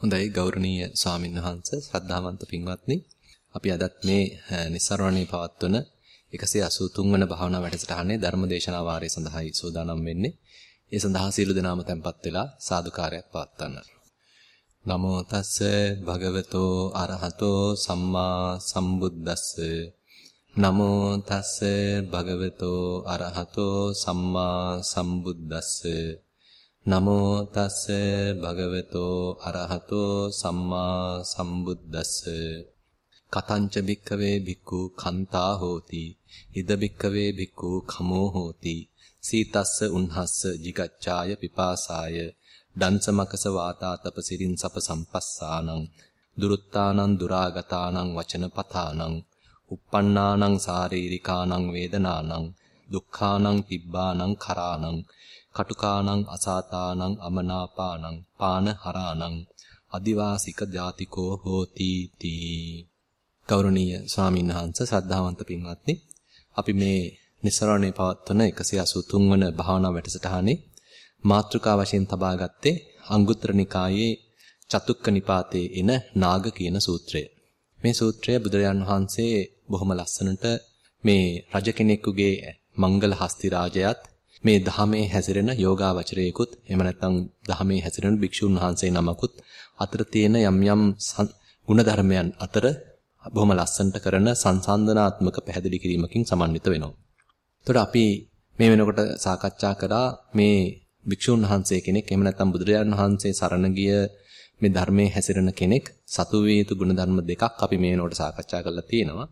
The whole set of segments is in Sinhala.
හොඳයි ගෞරවනීය ස්වාමීන් වහන්සේ ශ්‍රද්ධාවන්ත පින්වත්නි අපි අදත් මේ નિසරණේ පවත්වන 183 වන භාවනා වැඩසටහනේ ධර්මදේශනා වාරය සඳහායි සූදානම් වෙන්නේ. ඒ සඳහා සීල දනාම tempත් වෙලා සාදුකාරයක් පවත්වන්න. නමෝ තස්ස භගවතෝ අරහතෝ සම්මා සම්බුද්දස්ස නමෝ තස්ස භගවතෝ අරහතෝ සම්මා සම්බුද්දස්ස නමෝ තස්ස භගවතෝ අරහතෝ සම්මා සම්බුද්දස්ස. කතංච භික්ඛවේ භික්ඛු කන්තා හෝති. ඉද භික්ඛවේ භික්ඛු khමෝ හෝති. සීතස්ස උන්හස්ස jigacchāya පිපාසාය දන්සමකස වාතා තපසිරින් සප සම්පස්සානං. දුරුත්තානං දුරාගතානං වචනපතානං. uppannānaං sāririkānaං වේදනානං. දුක්ඛානං තිබ්බානං කරානං. කටුකානං අසාතානං අමනාපානං පානහරානං අදිවාසික ජාතිකෝ හෝති තී ගෞරවනීය ස්වාමීන් වහන්සේ ශ්‍රද්ධාවන්ත පින්වත්නි අපි මේ නිස්සරණේ පවත්වන 183 වන භාවනා වැඩසටහනේ මාතෘකා වශයෙන් තබා ගත්තේ අංගුත්තර නිකායේ චතුක්ක නිපාතේ එන නාග කියන සූත්‍රය. මේ සූත්‍රය බුදුරජාන් වහන්සේ බොහොම ලස්සනට මේ රජ කෙනෙකුගේ මංගල හස්ති රාජයාත් මේ ධහමේ හැසිරෙන යෝගාවචරයෙකුත් එහෙම නැත්නම් ධහමේ හැසිරෙන භික්ෂුන් වහන්සේ නමකුත් අතර තියෙන යම් යම් ಗುಣධර්මයන් අතර බොහොම ලස්සනට කරන සංසන්දනාත්මක පැහැදිලි කිරීමකින් සමන්විත වෙනවා. එතකොට අපි මේ වෙනකොට සාකච්ඡා කරා මේ භික්ෂුන් වහන්සේ කෙනෙක් එහෙම නැත්නම් බුදුරජාණන් වහන්සේ සරණ ගිය මේ ධර්මයේ හැසිරෙන කෙනෙක් සතු වේ යුතු ගුණධර්ම දෙකක් අපි මේ වෙනකොට සාකච්ඡා කරලා තියෙනවා.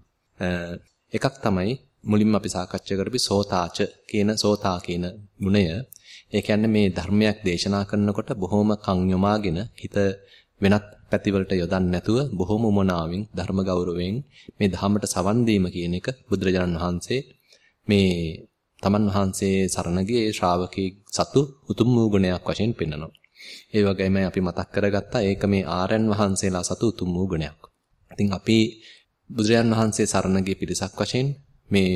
එකක් තමයි මුලින්ම අපි සාකච්ඡා කරපි සෝතාච කියන සෝතා කියන ගුණය. ඒ කියන්නේ මේ ධර්මයක් දේශනා කරනකොට බොහොම කන් යොමාගෙන හිත වෙනත් පැතිවලට යොදන්නේ නැතුව බොහොම උමනාවෙන් ධර්ම ගෞරවයෙන් මේ ධහමට සවන් දීම කියන එක බුදුරජාණන් වහන්සේ මේ තමන් වහන්සේ සරණගේ ශ්‍රාවකී සතු උතුම් වූ ගුණයක් වශයෙන් පෙන්වනවා. ඒ වගේම අපි මතක් කරගත්තා ඒක මේ ආරයන් වහන්සේලා සතු උතුම් වූ ගුණයක්. ඉතින් අපි බුදුරජාණන් වහන්සේ සරණගේ පිරිසක් වශයෙන් මේ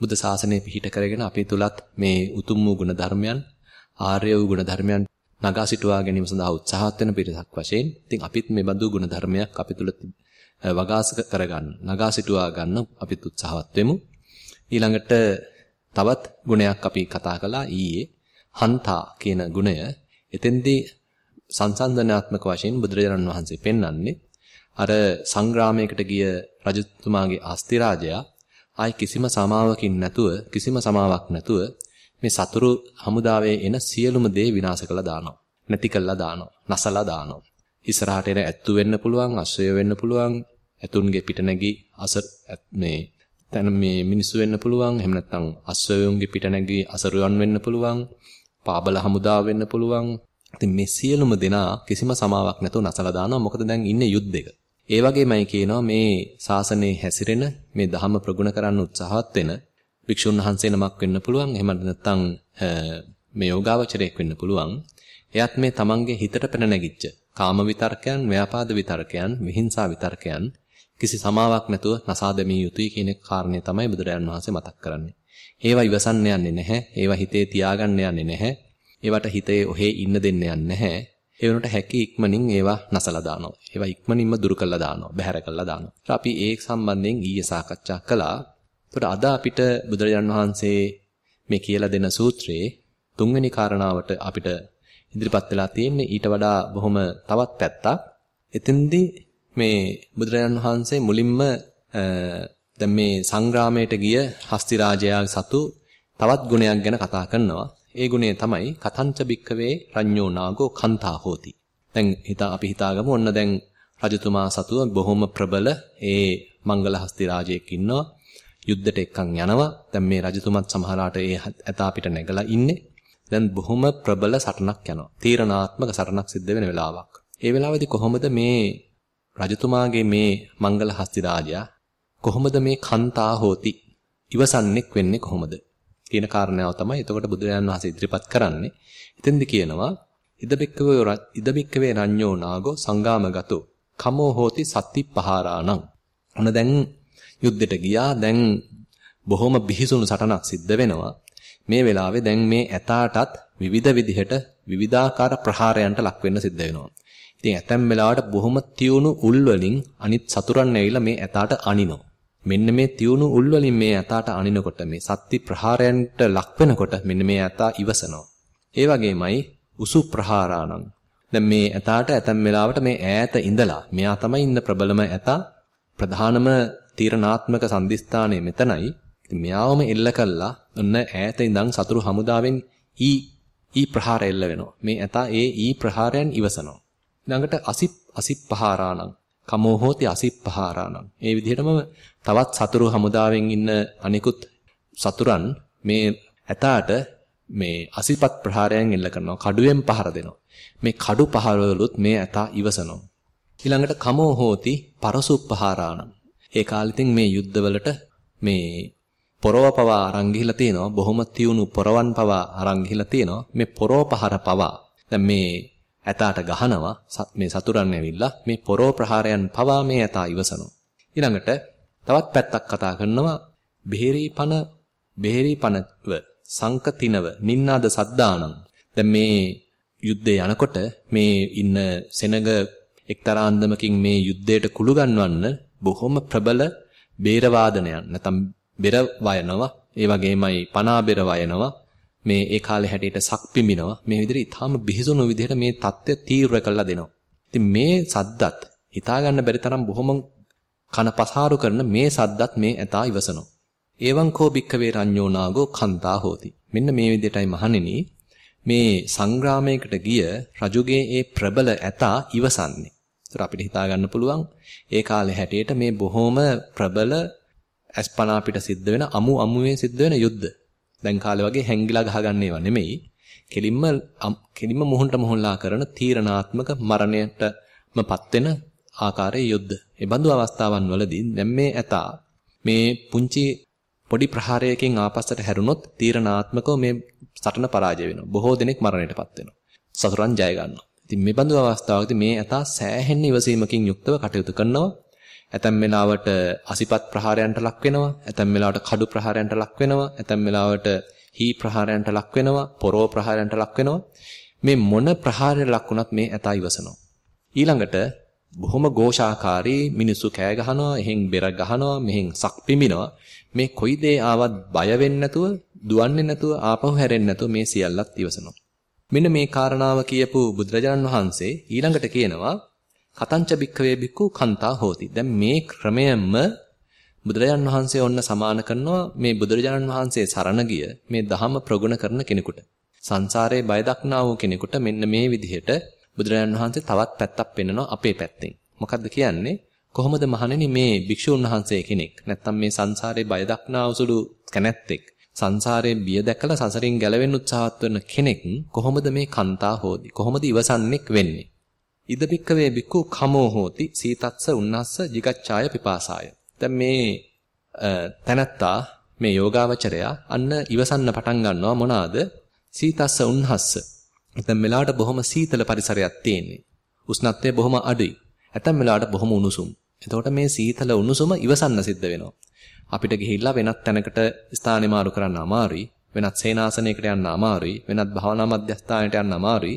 බුද්ධ ශාසනය පිහිට කරගෙන අපි තුලත් මේ උතුම් වූ ගුණ ධර්මයන් ආර්ය වූ ගුණ ධර්මයන් නගා සිටුවා ගැනීම සඳහා උත්සාහත් වෙන පිරිසක් වශයෙන් ඉතින් අපිත් මේ බඳු ගුණ ධර්මයක් අපි තුල වගාස කරගන්න නගා සිටුවා ගන්න අපිත් උත්සාහවත් වෙමු. ඊළඟට තවත් ගුණයක් අපි කතා කළා ඊයේ හන්තා කියන ගුණය. එතෙන්දී සංසන්දනාත්මක වශයෙන් බුදුරජාණන් වහන්සේ පෙන්වන්නේ අර සංග්‍රාමයකට ගිය රජතුමාගේ අස්තිරාජයා ආයි කිසිම සමාවකින් නැතුව කිසිම සමාවක් නැතුව මේ සතුරු හමුදාවේ එන සියලුම දේ විනාශ කළා දානවා. නැති කළා දානවා. නැසලා දානවා. ඉස්සරහට එන ඇත්තු වෙන්න පුළුවන්, අශ්වය වෙන්න පුළුවන්, ඇතුන්ගේ පිටනැගි අස මේ තන මේ මිනිස්සු වෙන්න පුළුවන්. එහෙම නැත්නම් අශ්වයන්ගේ පිටනැගි අසරුවන් වෙන්න පුළුවන්. පාබල හමුදාව වෙන්න පුළුවන්. ඉතින් මේ සියලුම දෙනා කිසිම සමාවක් නැතුව නැසලා දානවා. මොකද දැන් ඉන්නේ යුද්ධයක. ඒ වගේමයි කියනවා මේ ශාසනයේ හැසිරෙන මේ ධහම ප්‍රගුණ කරන්න උත්සාහවත් වෙන භික්ෂුන් වහන්සේ නමක් වෙන්න පුළුවන්. එහෙම නැත්නම් මේ යෝගාවචරයක් වෙන්න පුළුවන්. එයත් මේ තමන්ගේ හිතට පැන නැගිච්ච කාම විතර්කයන්, ව්‍යාපාද විතර්කයන්, විහිංසා විතර්කයන් කිසි සමාවක් නැතුව නසා දැමිය යුතුයි කියන කාරණය තමයි බුදුරජාණන් වහන්සේ මතක් කරන්නේ. ඒවා ඉවසන්න යන්නේ නැහැ. ඒවා හිතේ තියාගන්න යන්නේ නැහැ. ඒවට හිතේ ඔහේ ඉන්න දෙන්න යන්නේ නැහැ. ඒ වෙනකොට හැකි ඉක්මනින් ඒවා නැසලා දානවා. ඒවා ඉක්මනින්ම දුරු කළා දානවා. බැහැර කළා දානවා. අපි ඒ සම්බන්ධයෙන් ඊයේ සාකච්ඡා කළා. ඒකට අද අපිට බුදුරජාන් වහන්සේ මේ කියලා දෙන සූත්‍රයේ තුන්වෙනි කාරණාවට අපිට ඉදිරිපත් වෙලා තියෙන්නේ ඊට වඩා බොහොම තවත් පැත්තක්. එතෙන්දී මේ බුදුරජාන් වහන්සේ මුලින්ම දැන් මේ සංග්‍රාමයට ගිය හස්ති රාජයා සතු තවත් ගුණයක් ගැන කතා කරනවා. ඒ ගුණය තමයි කතංච බික්කවේ රඤ්ඤෝ නාගෝ කන්තා හෝති. දැන් හිතා අපි හිතාගමු ඔන්න දැන් රජතුමා සතුව බොහොම ප්‍රබල ඒ මංගල හස්ති රාජයෙක් ඉන්නවා. යුද්ධයට එක්කන් යනවා. දැන් මේ රජතුමත් සමහරාට ඒ ඇතා පිට නැගලා ඉන්නේ. දැන් බොහොම ප්‍රබල සටනක් යනවා. තීරණාත්මක සටනක් සිද්ධ වෙන වෙලාවක්. ඒ වෙලාවේදී කොහොමද මේ රජතුමාගේ මේ මංගල හස්ති රාජයා කොහොමද මේ කන්තා හෝති ඉවසන්නෙක් වෙන්නේ කොහොමද කියන කාරණාව තමයි එතකොට බුදුරජාණන් වහන්සේ ඉදිරිපත් කරන්නේ. එතෙන්ද කියනවා ඉදබික්කවේ ඉදබික්කවේ රඤ්ඤෝ නාගෝ සංගාමගතෝ කමෝ හෝති සත්‍ති පහාරාණං. ඔන්න දැන් යුද්ධෙට ගියා. දැන් බොහොම බිහිසුණු සටනක් සිද්ධ වෙනවා. මේ වෙලාවේ දැන් මේ ඇතාටත් විවිධ විදිහට විවිධාකාර ප්‍රහාරයන්ට ලක් වෙන්න සිද්ධ වෙනවා. ඉතින් ඇතැම් වෙලාවට බොහොම තියුණු උල් වලින් අනිත් සතුරන් ඇවිල්ලා මේ ඇතාට අනිනවා. මෙන්න මේ තියුණු උල් වලින් මේ ඇතාට අනිනකොට මේ සත්‍ති ප්‍රහාරයන්ට ලක් වෙනකොට මෙන්න මේ ඇතා ඉවසනවා. ඒ වගේමයි උසු ප්‍රහාරාණං. දැන් මේ ඇතාට ඇතැම් වෙලාවට මේ ඈත ඉඳලා මෙයා තමයි ඉන්න ප්‍රබලම ඇතා ප්‍රධානම තීරණාත්මක සම්දිස්ථානයේ මෙතනයි. ඉතින් මෙයාවම එල්ල කළා ඔන්න ඈත ඉඳන් සතුරු හමුදාවෙන් ඊ ඊ ප්‍රහාර එල්ල වෙනවා. මේ ඇතා ඒ ඊ ප්‍රහාරයන් ඉවසනවා. ඊළඟට අසිප් අසිප් පහාරාණං කමෝ හෝති අසිප් පහාරාණං. ඒ විදිහටම තවත් සතුරු හමුදාවෙන් ඉන්න අනිකුත් සතුරන් මේ ඇතාට මේ අසිපත් ප්‍රහාරයන් එල්ල කරනවා. කඩුවෙන් පහර දෙනවා. මේ කඩු පහරවලුත් මේ ඇතා ඉවසනවා. ඊළඟට කමෝ හෝති පරසුප්පහාරාණං. ඒ කාලෙතින් මේ යුද්ධවලට මේ පොරව පවා අරන් ගිහිලා තියෙනවා. බොහොම තියුණු පොරවන් පවා අරන් ගිහිලා තියෙනවා. මේ පොරව පහර පවා දැන් මේ ඇතාට ගහනවා මේ සතුරන් ඇවිල්ලා මේ පොරෝ ප්‍රහාරයන් පවා මේ ඇතා ඉවසනවා. ඊළඟට තවත් පැත්තක් කතා කරනවා බෙහෙරීපන බෙහෙරීපනව සංකතිනව නින්නාද සද්දානං. දැන් මේ යුද්ධේ යනකොට මේ ඉන්න සෙනග එක්තරා අන්දමකින් මේ යුද්ධයට කුළු ගන්වන්න බොහොම ප්‍රබල බේර වාදනයන් නැත්නම් බෙර වයනවා ඒ වගේමයි පනා බෙර වයනවා මේ ඒ කාලේ හැටියට සක් පිඹිනවා මේ විදිහට ඊටාම බිහිසුණු විදිහට මේ தත්ත්වය තීව්‍ර කරලා දෙනවා. ඉතින් මේ සද්දත් හිතා ගන්න බැරි තරම් බොහොම කන පසාරු කරන මේ සද්දත් මේ ඇතා ඉවසනවා. ඒවං කෝ භික්ඛවේ රඤ්ඤෝ නාගෝ කන්තා හෝති. මෙන්න මේ විදිහටයි මහණෙනි මේ සංග්‍රාමයකට ගිය රජුගේ ඒ ප්‍රබල ඇතා ඉවසන්නේ. ඒතර අපිට හිතා ගන්න පුළුවන් ඒ කාලේ හැටියට මේ බොහොම ප්‍රබල අස්පනා පිට සිද්ධ වෙන අමු අමුවේ සිද්ධ වෙන යුද්ධ. දැන් කාලේ වගේ හැංගිලා ගහගන්න ඒවා නෙමෙයි. කෙලින්ම කෙලින්ම මුහුණට මුහුණලා කරන තීරණාත්මක මරණයටමපත් වෙන ආකාරයේ යුද්ධ. ඒ බඳු අවස්ථාවන් වලදී දැන් මේ ඇතා මේ පුංචි පොඩි ප්‍රහාරයකින් ආපස්සට හැරුණොත් තීරණාත්මකව මේ සටන පරාජය වෙනවා. බොහෝ දෙනෙක් මරණයටපත් වෙනවා. සතුරන් ජය ගන්නවා. ඉතින් මේ බඳු අවස්ථාවකදී මේ ඇතා සෑහෙන ඉවසීමකින් යුක්තව කටයුතු කරනවා. ඇතැම් වෙලාවට අසිපත් ප්‍රහාරයන්ට ලක් වෙනවා. ඇතැම් වෙලාවට කඩු ප්‍රහාරයන්ට ලක් වෙනවා. ඇතැම් වෙලාවට හී ප්‍රහාරයන්ට ලක් වෙනවා. පොරෝ ප්‍රහාරයන්ට ලක් වෙනවා. මේ මොන ප්‍රහාරයට ලක් වුණත් මේ ඇතා ඉවසනවා. ඊළඟට බොහොම ഘോഷාකාරී මිනිස්සු කෑ ගහනවා, එහෙන් බෙර ගහනවා, මෙහෙන් සක් පිඹිනවා. මේ කොයි දේ ආවත් බය වෙන්නේ නැතුව, දුවන්නේ නැතුව, ආපහු හැරෙන්නේ නැතුව මේ සියල්ලත් ඉවසනවා. මෙන්න මේ කාරණාව කියපු බුදුරජාණන් වහන්සේ ඊළඟට කියනවා කතංච බික්කවේ බික්කු කන්තා හෝති. දැන් මේ ක්‍රමයෙන්ම බුදුරජාණන් වහන්සේ ඔන්න සමාන කරනවා මේ බුදුරජාණන් වහන්සේ සරණ ගිය මේ ධහම ප්‍රගුණ කරන කෙනෙකුට. සංසාරේ බය දක්නා වූ කෙනෙකුට මෙන්න මේ විදිහට බුදුරජාණන් වහන්සේ තවත් පැත්තක් පෙන්වනවා අපේ පැත්තෙන්. මොකද්ද කියන්නේ? කොහොමද මහණෙනි මේ භික්ෂුන් වහන්සේ කෙනෙක් නැත්තම් මේ සංසාරේ බය දක්නා වූ කැනැත්තෙක් සංසාරයේ බිය දැකලා සසරින් ගැලවෙන්න උත්සාහත් වෙන කෙනෙක් කොහොමද මේ කන්තා හොදි කොහොමද ඉවසන්නෙක් වෙන්නේ ඉද බික්කවේ බික්කු කමෝ හෝති සීතත්ස උන්නස්ස jigacchāya පිපාසාය. දැන් මේ තනත්තා මේ යෝගාවචරයා අන්න ඉවසන්න පටන් ගන්නවා මොනවාද? සීතස්ස උන්නස්ස. දැන් මෙලාවට බොහොම සීතල පරිසරයක් තියෙන්නේ. උෂ්ණත්වය බොහොම අඩුයි. ඇතැම් වෙලාවට බොහොම උණුසුම්. එතකොට මේ සීතල උණුසුම ඉවසන්න සිද්ධ වෙනවා. අපිට ගිහිල්ලා වෙනත් තැනකට ස්ථානෙ මාරු කරන්න අමාරුයි. වෙනත් සේනාසනයකට යන්න අමාරුයි. වෙනත් භාවනා මධ්‍යස්ථානයට යන්න අමාරුයි.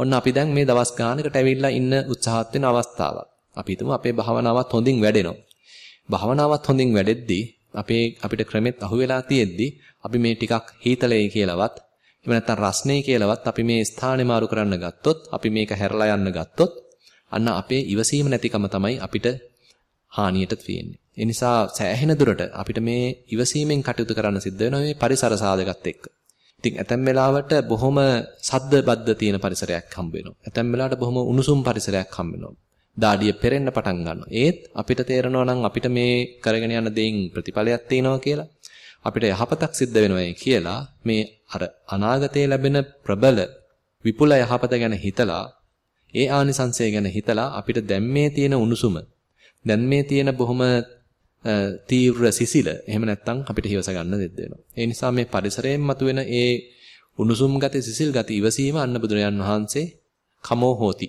ඔන්න අපි දැන් මේ දවස් ගානකට ඇවිල්ලා ඉන්න උත්සාහත් වෙන අවස්ථාවක්. අපි හිතමු අපේ භාවනාවත් හොඳින් වැඩෙනවා. භාවනාවත් හොඳින් වැඩෙද්දී අපේ අපිට ක්‍රමෙත් අහුවෙලා තියෙද්දී අපි මේ ටිකක් හීතලයි කියලාවත් එහෙම නැත්නම් රස්නේ කියලාවත් අපි මේ ස්ථානේ මාරු කරන්න ගත්තොත් අපි මේක හැරලා යන්න ගත්තොත් අන්න අපේ ඉවසීම නැතිකම තමයි අපිට හානියට තියෙන්නේ. ඒ නිසා සෑහෙන දුරට අපිට මේ ඉවසීමෙන් කටයුතු කරන්න සිද්ධ වෙනවා මේ පරිසර සාධකත් එක්ක. ඉතින් ඇතැම් වෙලාවට බොහොම සද්ද බද්ද තියෙන පරිසරයක් හම්බ වෙනවා. ඇතැම් වෙලාවට බොහොම උණුසුම් පරිසරයක් හම්බ වෙනවා. දාඩිය පෙරෙන්න පටන් ගන්නවා. ඒත් අපිට තේරෙනවා නම් අපිට මේ කරගෙන යන දෙයින් ප්‍රතිඵලයක් තියෙනවා කියලා. අපිට යහපතක් සිද්ධ වෙනවා කියලා මේ අර අනාගතයේ ලැබෙන ප්‍රබල විපුල යහපත ගැන හිතලා ඒ ආනිසංසය ගැන හිතලා අපිට දැන් මේ තියෙන උණුසුම දැන් මේ තියෙන බොහොම තීව්‍ර සිසිල එහෙම නැත්නම් අපිට හිවස ගන්න දෙද්ද වෙනවා. ඒ නිසා මේ පරිසරයෙන් මතුවෙන ඒ උණුසුම් ගති සිසිල් ගති ඉවසීම අන්න බුදුරජාන් වහන්සේ කමෝ හෝති.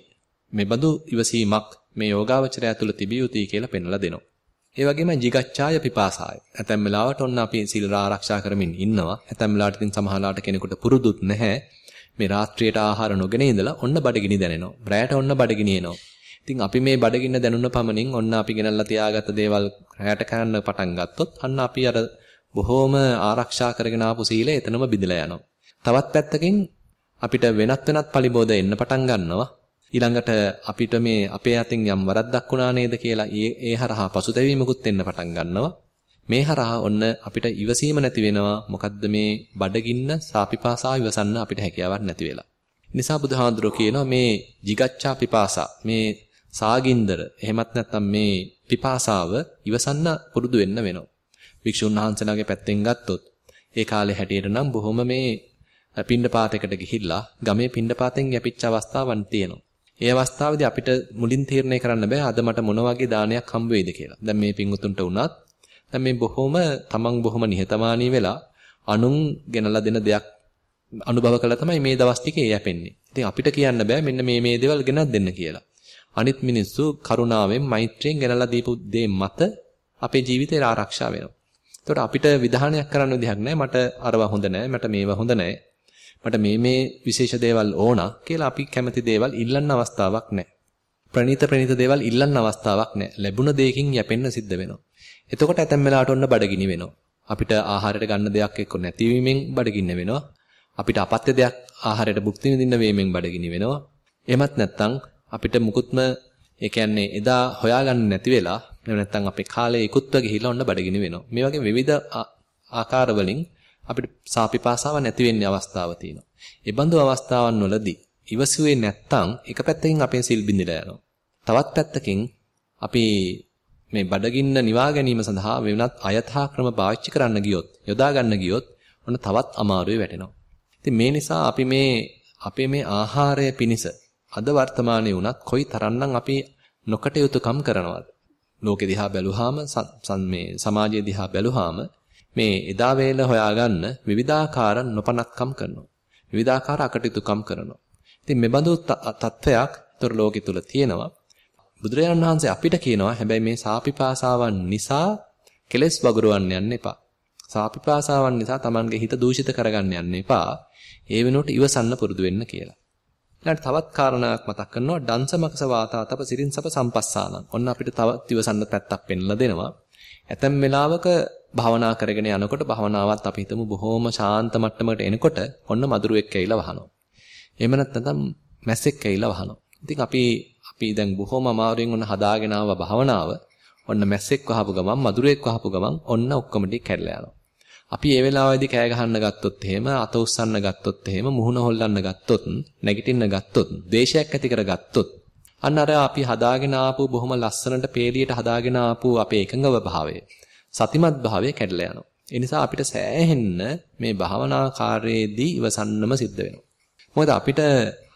මේ බඳු ඉවසීමක් මේ යෝගාවචරය තුළ තිබිය යුතුයි කියලා පෙන්වලා දෙනවා. ඒ වගේම jigacchāya පිපාසාය. ඇතැම් වෙලාවට ඔන්න අපි සිල් ආරක්ෂා කරමින් ඉන්නවා. ඇතැම් වෙලාවට ඉතින් සමහරලාට කෙනෙකුට පුරුදුත් නැහැ. මේ රාත්‍රියට ආහාර නොගෙන ඉඳලා ඔන්න බඩගිනි දැනෙනවා. රැයට ඔන්න බඩගිනි එනවා. ඉතින් අපි මේ බඩගින්න දැනුන පමණින් ඔන්න අපි ගෙනල්ලා තියාගත්ත දේවල් රැයට කන්න පටන් ගත්තොත් අන්න අපි අර බොහෝම ආරක්ෂා කරගෙන ආපු සීලය එතනම බිඳලා යනවා. තවත් පැත්තකින් අපිට වෙනත් වෙනත් පරිබෝධ එන්න පටන් ගන්නවා. ඊළඟට අපිට මේ අපේ අතින් යම් වරද්දක් වුණා නේද කියලා ඒ ඒ හරහා පසුතැවීමකුත් එන්න පටන් ගන්නවා. මේ හරහා ඔන්න අපිට ඉවසීම නැති වෙනවා. මොකද්ද මේ බඩගින්න සාපිපාසා ඉවසන්න අපිට හැකියාවක් නැති වෙලා. නිසා බුදුහාඳුරෝ කියනවා මේ jigaccha pipasa මේ සාගින්දර එහෙමත් නැත්නම් මේ පිපාසාව ඉවසන්න පුරුදු වෙන්න වෙනවා. වික්ෂුන් වහන්සේලාගේ පැත්තෙන් ගත්තොත් ඒ කාලේ හැටියට නම් බොහොම මේ පින්ඩපාතයකට ගිහිල්ලා ගමේ පින්ඩපාතෙන් යැපිච්ච අවස්ථාවන් තියෙනවා. ඒ අවස්ථාවේදී අපිට මුලින් තීරණය කරන්න බෑ අද මට මොන වගේ දානයක් හම්බ වෙයිද කියලා. දැන් මේ පින්වුතුන්ට උනත් දැන් මේ බොහොම තමන් බොහොම නිහතමානී වෙලා අනුන් ගෙනලා දෙන දෙයක් අනුභව කළා තමයි මේ දවස් ටිකේ යැපෙන්නේ. ඉතින් අපිට කියන්න බෑ මෙන්න මේ මේ දේවල් ගෙනත් දෙන්න කියලා. අනිත් මිනිස්සු කරුණාවෙන් මෛත්‍රියෙන් ගෙනලා දීපු දේ මත අපේ ජීවිතේ ආරක්ෂා වෙනවා. ඒතකොට අපිට විධානයක් කරන්න විදිහක් නැහැ. මට අරවා හොඳ නැහැ. මට මේවා හොඳ නැහැ. මට මේ මේ විශේෂ දේවල් ඕන කියලා අපි කැමති දේවල් ඉල්ලන්න අවස්ථාවක් නැහැ. ප්‍රණීත ප්‍රණීත දේවල් ඉල්ලන්න අවස්ථාවක් නැහැ. ලැබුණ දෙයකින් යැපෙන්න සිද්ධ වෙනවා. එතකොට ඇතැම් වෙලාවට ඔන්න බඩගිනි වෙනවා. අපිට ආහාරයට ගන්න දෙයක් එක්ක නැතිවීමෙන් බඩගින්න වෙනවා. අපිට අපත්‍ය දෙයක් ආහාරයට භුක්ති විඳින්න වීමෙන් බඩගිනි වෙනවා. එහෙමත් නැත්නම් අපිට මුකුත්ම ඒ කියන්නේ එදා හොයාගන්න නැති වෙලා එහෙම නැත්නම් අපේ කාලේ ඉක්ුත්ව ගිහිල්ලා ඔන්න බඩගිනි වෙනවා. මේ වගේ විවිධ ආකාර වලින් අපිට සාපිපාසාව නැති වෙන්නේ අවස්ථාව තියෙනවා. ඒ බඳු අවස්ථාවන් වලදී ඉවසුවේ නැත්තම් එක පැත්තකින් අපේ සිල් බිඳිලා යනවා. තවත් පැත්තකින් අපි මේ බඩගින්න නිවා ගැනීම සඳහා වෙනත් අයථා ක්‍රම පාවිච්චි කරන්න ගියොත්, යොදා ගන්න ගියොත් ඔන්න තවත් අමාරුවේ වැටෙනවා. ඉතින් මේ නිසා අපි මේ අපේ මේ ආහාරය පිනිස අද වර්තමානයේ වුණත් කොයි තරම්නම් අපි නොකටයුතුකම් කරනවද? ලෝකෙ දිහා බැලුවාම මේ සමාජය දිහා බැලුවාම මේ එදා වේල හොයාගන්න විවිධාකාර නොපනත්කම් කරනවා. විවිධාකාර අකටයුතුකම් කරනවා. ඉතින් මේ බඳු තත්වයක් තොර ලෝකෙ තුල තියෙනවා. බුදුරජාණන් වහන්සේ අපිට කියනවා හැබැයි මේ සාපිපාසාවන් නිසා කෙලෙස් වගුරවන්න යන්න එපා. සාපිපාසාවන් නිසා Tamange හිත දූෂිත කරගන්න යන්න එපා. ඒ වෙනුවට ඉවසන්න පුරුදු වෙන්න කියලා. ඊළඟට තවත් කාරණාවක් මතක් කරනවා දංශමකස වාතා තප සිරින් සප සම්පස්සානං. ඔන්න අපිට තවත් ඉවසන්න පැත්තක් පෙන්ලා දෙනවා. ඇතැම් වෙලාවක භාවනා කරගෙන යනකොට භාවනාවත් අපි හිතමු බොහොම ශාන්ත මට්ටමකට එනකොට ඔන්න මදුරුවෙක් ඇවිල්ලා වහනවා. එහෙම නැත්නම් මැස්සෙක් ඇවිල්ලා වහනවා. ඉතින් අපි අපි දැන් බොහොම අමාරුවෙන් ඔන්න හදාගෙන ආව භාවනාව ඔන්න මැස්සෙක් වහපු ගමන් මදුරුවෙක් වහපු ගමන් ඔන්න ඔක්කොම ටික කැඩලා යනවා. අපි ඒ වෙලාවේදී කෑ ගහන්න ගත්තොත් එහෙම අත උස්සන්න ගත්තොත් එහෙම මුහුණ හොල්ලන්න ගත්තොත් නැගිටින්න ගත්තොත් ද්වේෂයක් ඇති කරගත්තොත් අන්න අර අපි හදාගෙන ආපු බොහොම ලස්සනට පේලියට හදාගෙන ආපු අපේ එකඟව භාවය සතිමත් භාවය කැඩලා යනවා. ඒ නිසා අපිට සෑහෙන්න මේ භාවනා කාර්යයේදී ඉවසන්නම සිද්ධ වෙනවා. මොකද අපිට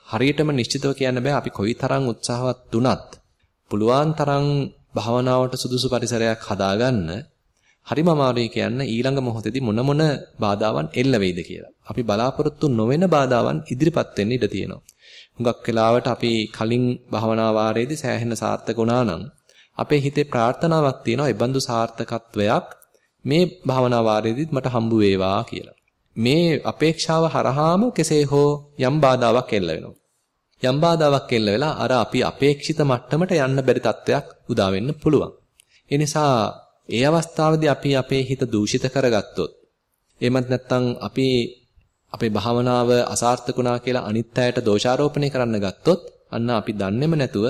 හරියටම නිශ්චිතව කියන්න බෑ අපි කොයිතරම් උත්සාහවත් වුණත් පුළුවන් තරම් භාවනාවට සුදුසු පරිසරයක් හදාගන්න හරිම අමාරුයි කියන්න ඊළඟ මොහොතේදී මොන මොන බාධාවන් එල්ල වෙයිද කියලා. අපි බලාපොරොත්තු නොවන බාධාවන් ඉදිරිපත් වෙන්න ඉඩ තියෙනවා. හුඟක් වෙලාවට අපි කලින් භවනා වාරයේදී සෑහෙන සාර්ථක වුණා නම් අපේ හිතේ ප්‍රාර්ථනාවක් තියෙනවා ඒ බඳු සාර්ථකත්වයක් මේ භවනා වාරයේදීත් මට හම්බ වේවා කියලා. මේ අපේක්ෂාව හරහාම කෙසේ හෝ යම් බාධාවක් එල්ල වෙනවා. යම් බාධාවක් එල්ල වෙලා අර අපි අපේක්ෂිත මට්ටමට යන්න බැරි තත්වයක් උදා වෙන්න පුළුවන්. ඒ නිසා ඒ අවස්ථාවේදී අපි අපේ හිත දූෂිත කරගත්තොත් එහෙමත් නැත්නම් අපි අපේ භාවනාව අසාර්ථකුණා කියලා අනිත් අයට දෝෂාරෝපණය කරන්න ගත්තොත් අන්න අපි දන්නේම නැතුව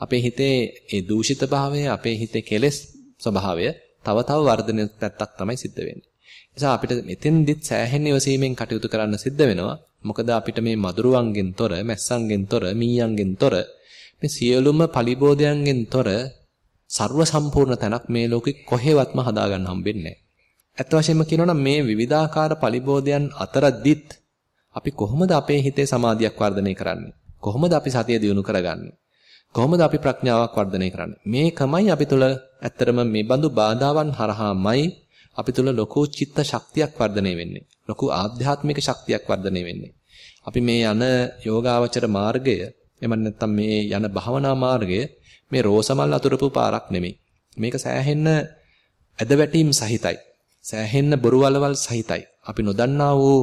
අපේ හිතේ ඒ දූෂිත භාවය අපේ හිතේ කෙලෙස් ස්වභාවය තව තව වර්ධනය පැත්තක් තමයි සිද්ධ වෙන්නේ. නිසා අපිට මෙතෙන්දිත් සෑහෙන ඉවසීමෙන් කටයුතු කරන්න සිද්ධ වෙනවා. මොකද අපිට මේ මදුරුවන්ගෙන් තොර, මැස්සන්ගෙන් තොර, මීයන්ගෙන් තොර මේ සියලුම පලිබෝධයන්ගෙන් තොර ਸਰව සම්පූර්ණ තැනක් මේ ලෝකෙ කොහෙවත්ම හදාගන්න හම්බෙන්නේ නැහැ. ඇත්ත වශයෙන්ම කියනවා නම් මේ විවිධාකාර පලිබෝධයන් අතරදිත් අපි කොහොමද අපේ හිතේ සමාධියක් වර්ධනය කරන්නේ? කොහොමද අපි සතිය දියුණු කරගන්නේ? කොහොමද අපි ප්‍රඥාවක් වර්ධනය කරන්නේ? මේකමයි අපි තුල ඇත්තරම මේ බඳු බාධාවන් හරහාමයි අපි තුල ලොකු චිත්ත ශක්තියක් වර්ධනය වෙන්නේ. ලොකු ආධ්‍යාත්මික ශක්තියක් වර්ධනය වෙන්නේ. අපි මේ යන යෝගාවචර මාර්ගය එමන් නැත්තම් මේ යන භවනා මාර්ගය මේ රෝසමල් අතුරපු පාරක් නෙමෙයි. මේක සෑහෙන්න ඇදවැටීම් සහිතයි. සෑහෙන්න බොරුවලවල් සහිතයි. අපි නොදන්නා වූ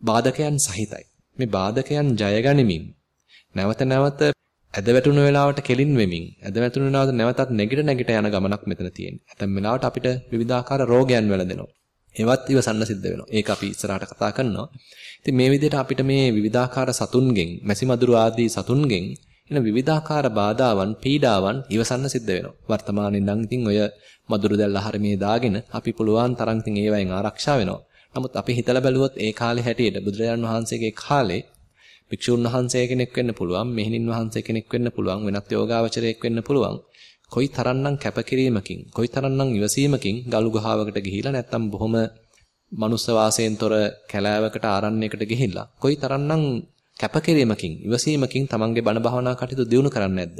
බාධකයන් සහිතයි. මේ බාධකයන් ජය ගනිමින් නැවත නැවත ඇද වැටුණු වෙලාවට කෙලින් වෙමින් ඇද වැටුණු වෙලාවට නැවතත් නැගිට නැගිට යන ගමනක් මෙතන තියෙන්නේ. ඇතැම් වෙලාවට අපිට විවිධාකාර රෝගයන් වැළඳෙනවා. ඒවත් ඉවසන්න සිද්ධ වෙනවා. ඒක අපි ඉස්සරහට කතා කරනවා. ඉතින් මේ විදිහට අපිට මේ විවිධාකාර සතුන්ගෙන්, මැසිමදුරු ආදී සතුන්ගෙන් එන විවිධාකාර බාධාවන්, පීඩාවන් ඉවසන්න සිද්ධ වෙනවා. වර්තමානයේ නම් ඉතින් ඔය මදුරු දැල් ආහාර මේ දාගෙන අපි පුළුවන් තරම් ඉතින් ඒවයින් ආරක්ෂා වෙනවා. නමුත් අපි හිතලා බැලුවොත් ඒ කාලේ හැටියට බුදුරජාණන් වහන්සේගේ කාලේ භික්ෂුන් වහන්සේ කෙනෙක් වෙන්න පුළුවන්, මෙහෙණින් වහන්සේ කෙනෙක් වෙන්න පුළුවන්, වෙනත් යෝගාවචරයෙක් වෙන්න පුළුවන්. කොයි තරම්නම් කැපකිරීමකින්, කොයි තරම්නම් ඉවසීමකින් ගලු ගහවකට ගිහිලා නැත්තම් බොහොම මනුස්ස වාසයෙන් තොර කැලෑවකට ආරණ්‍යයකට ගිහිල්ලා කොයි තරම්නම් කැපකිරීමකින්, ඉවසීමකින් තමන්ගේ බණ භාවනා කටයුතු දියුණු කරන්නේ නැද්ද?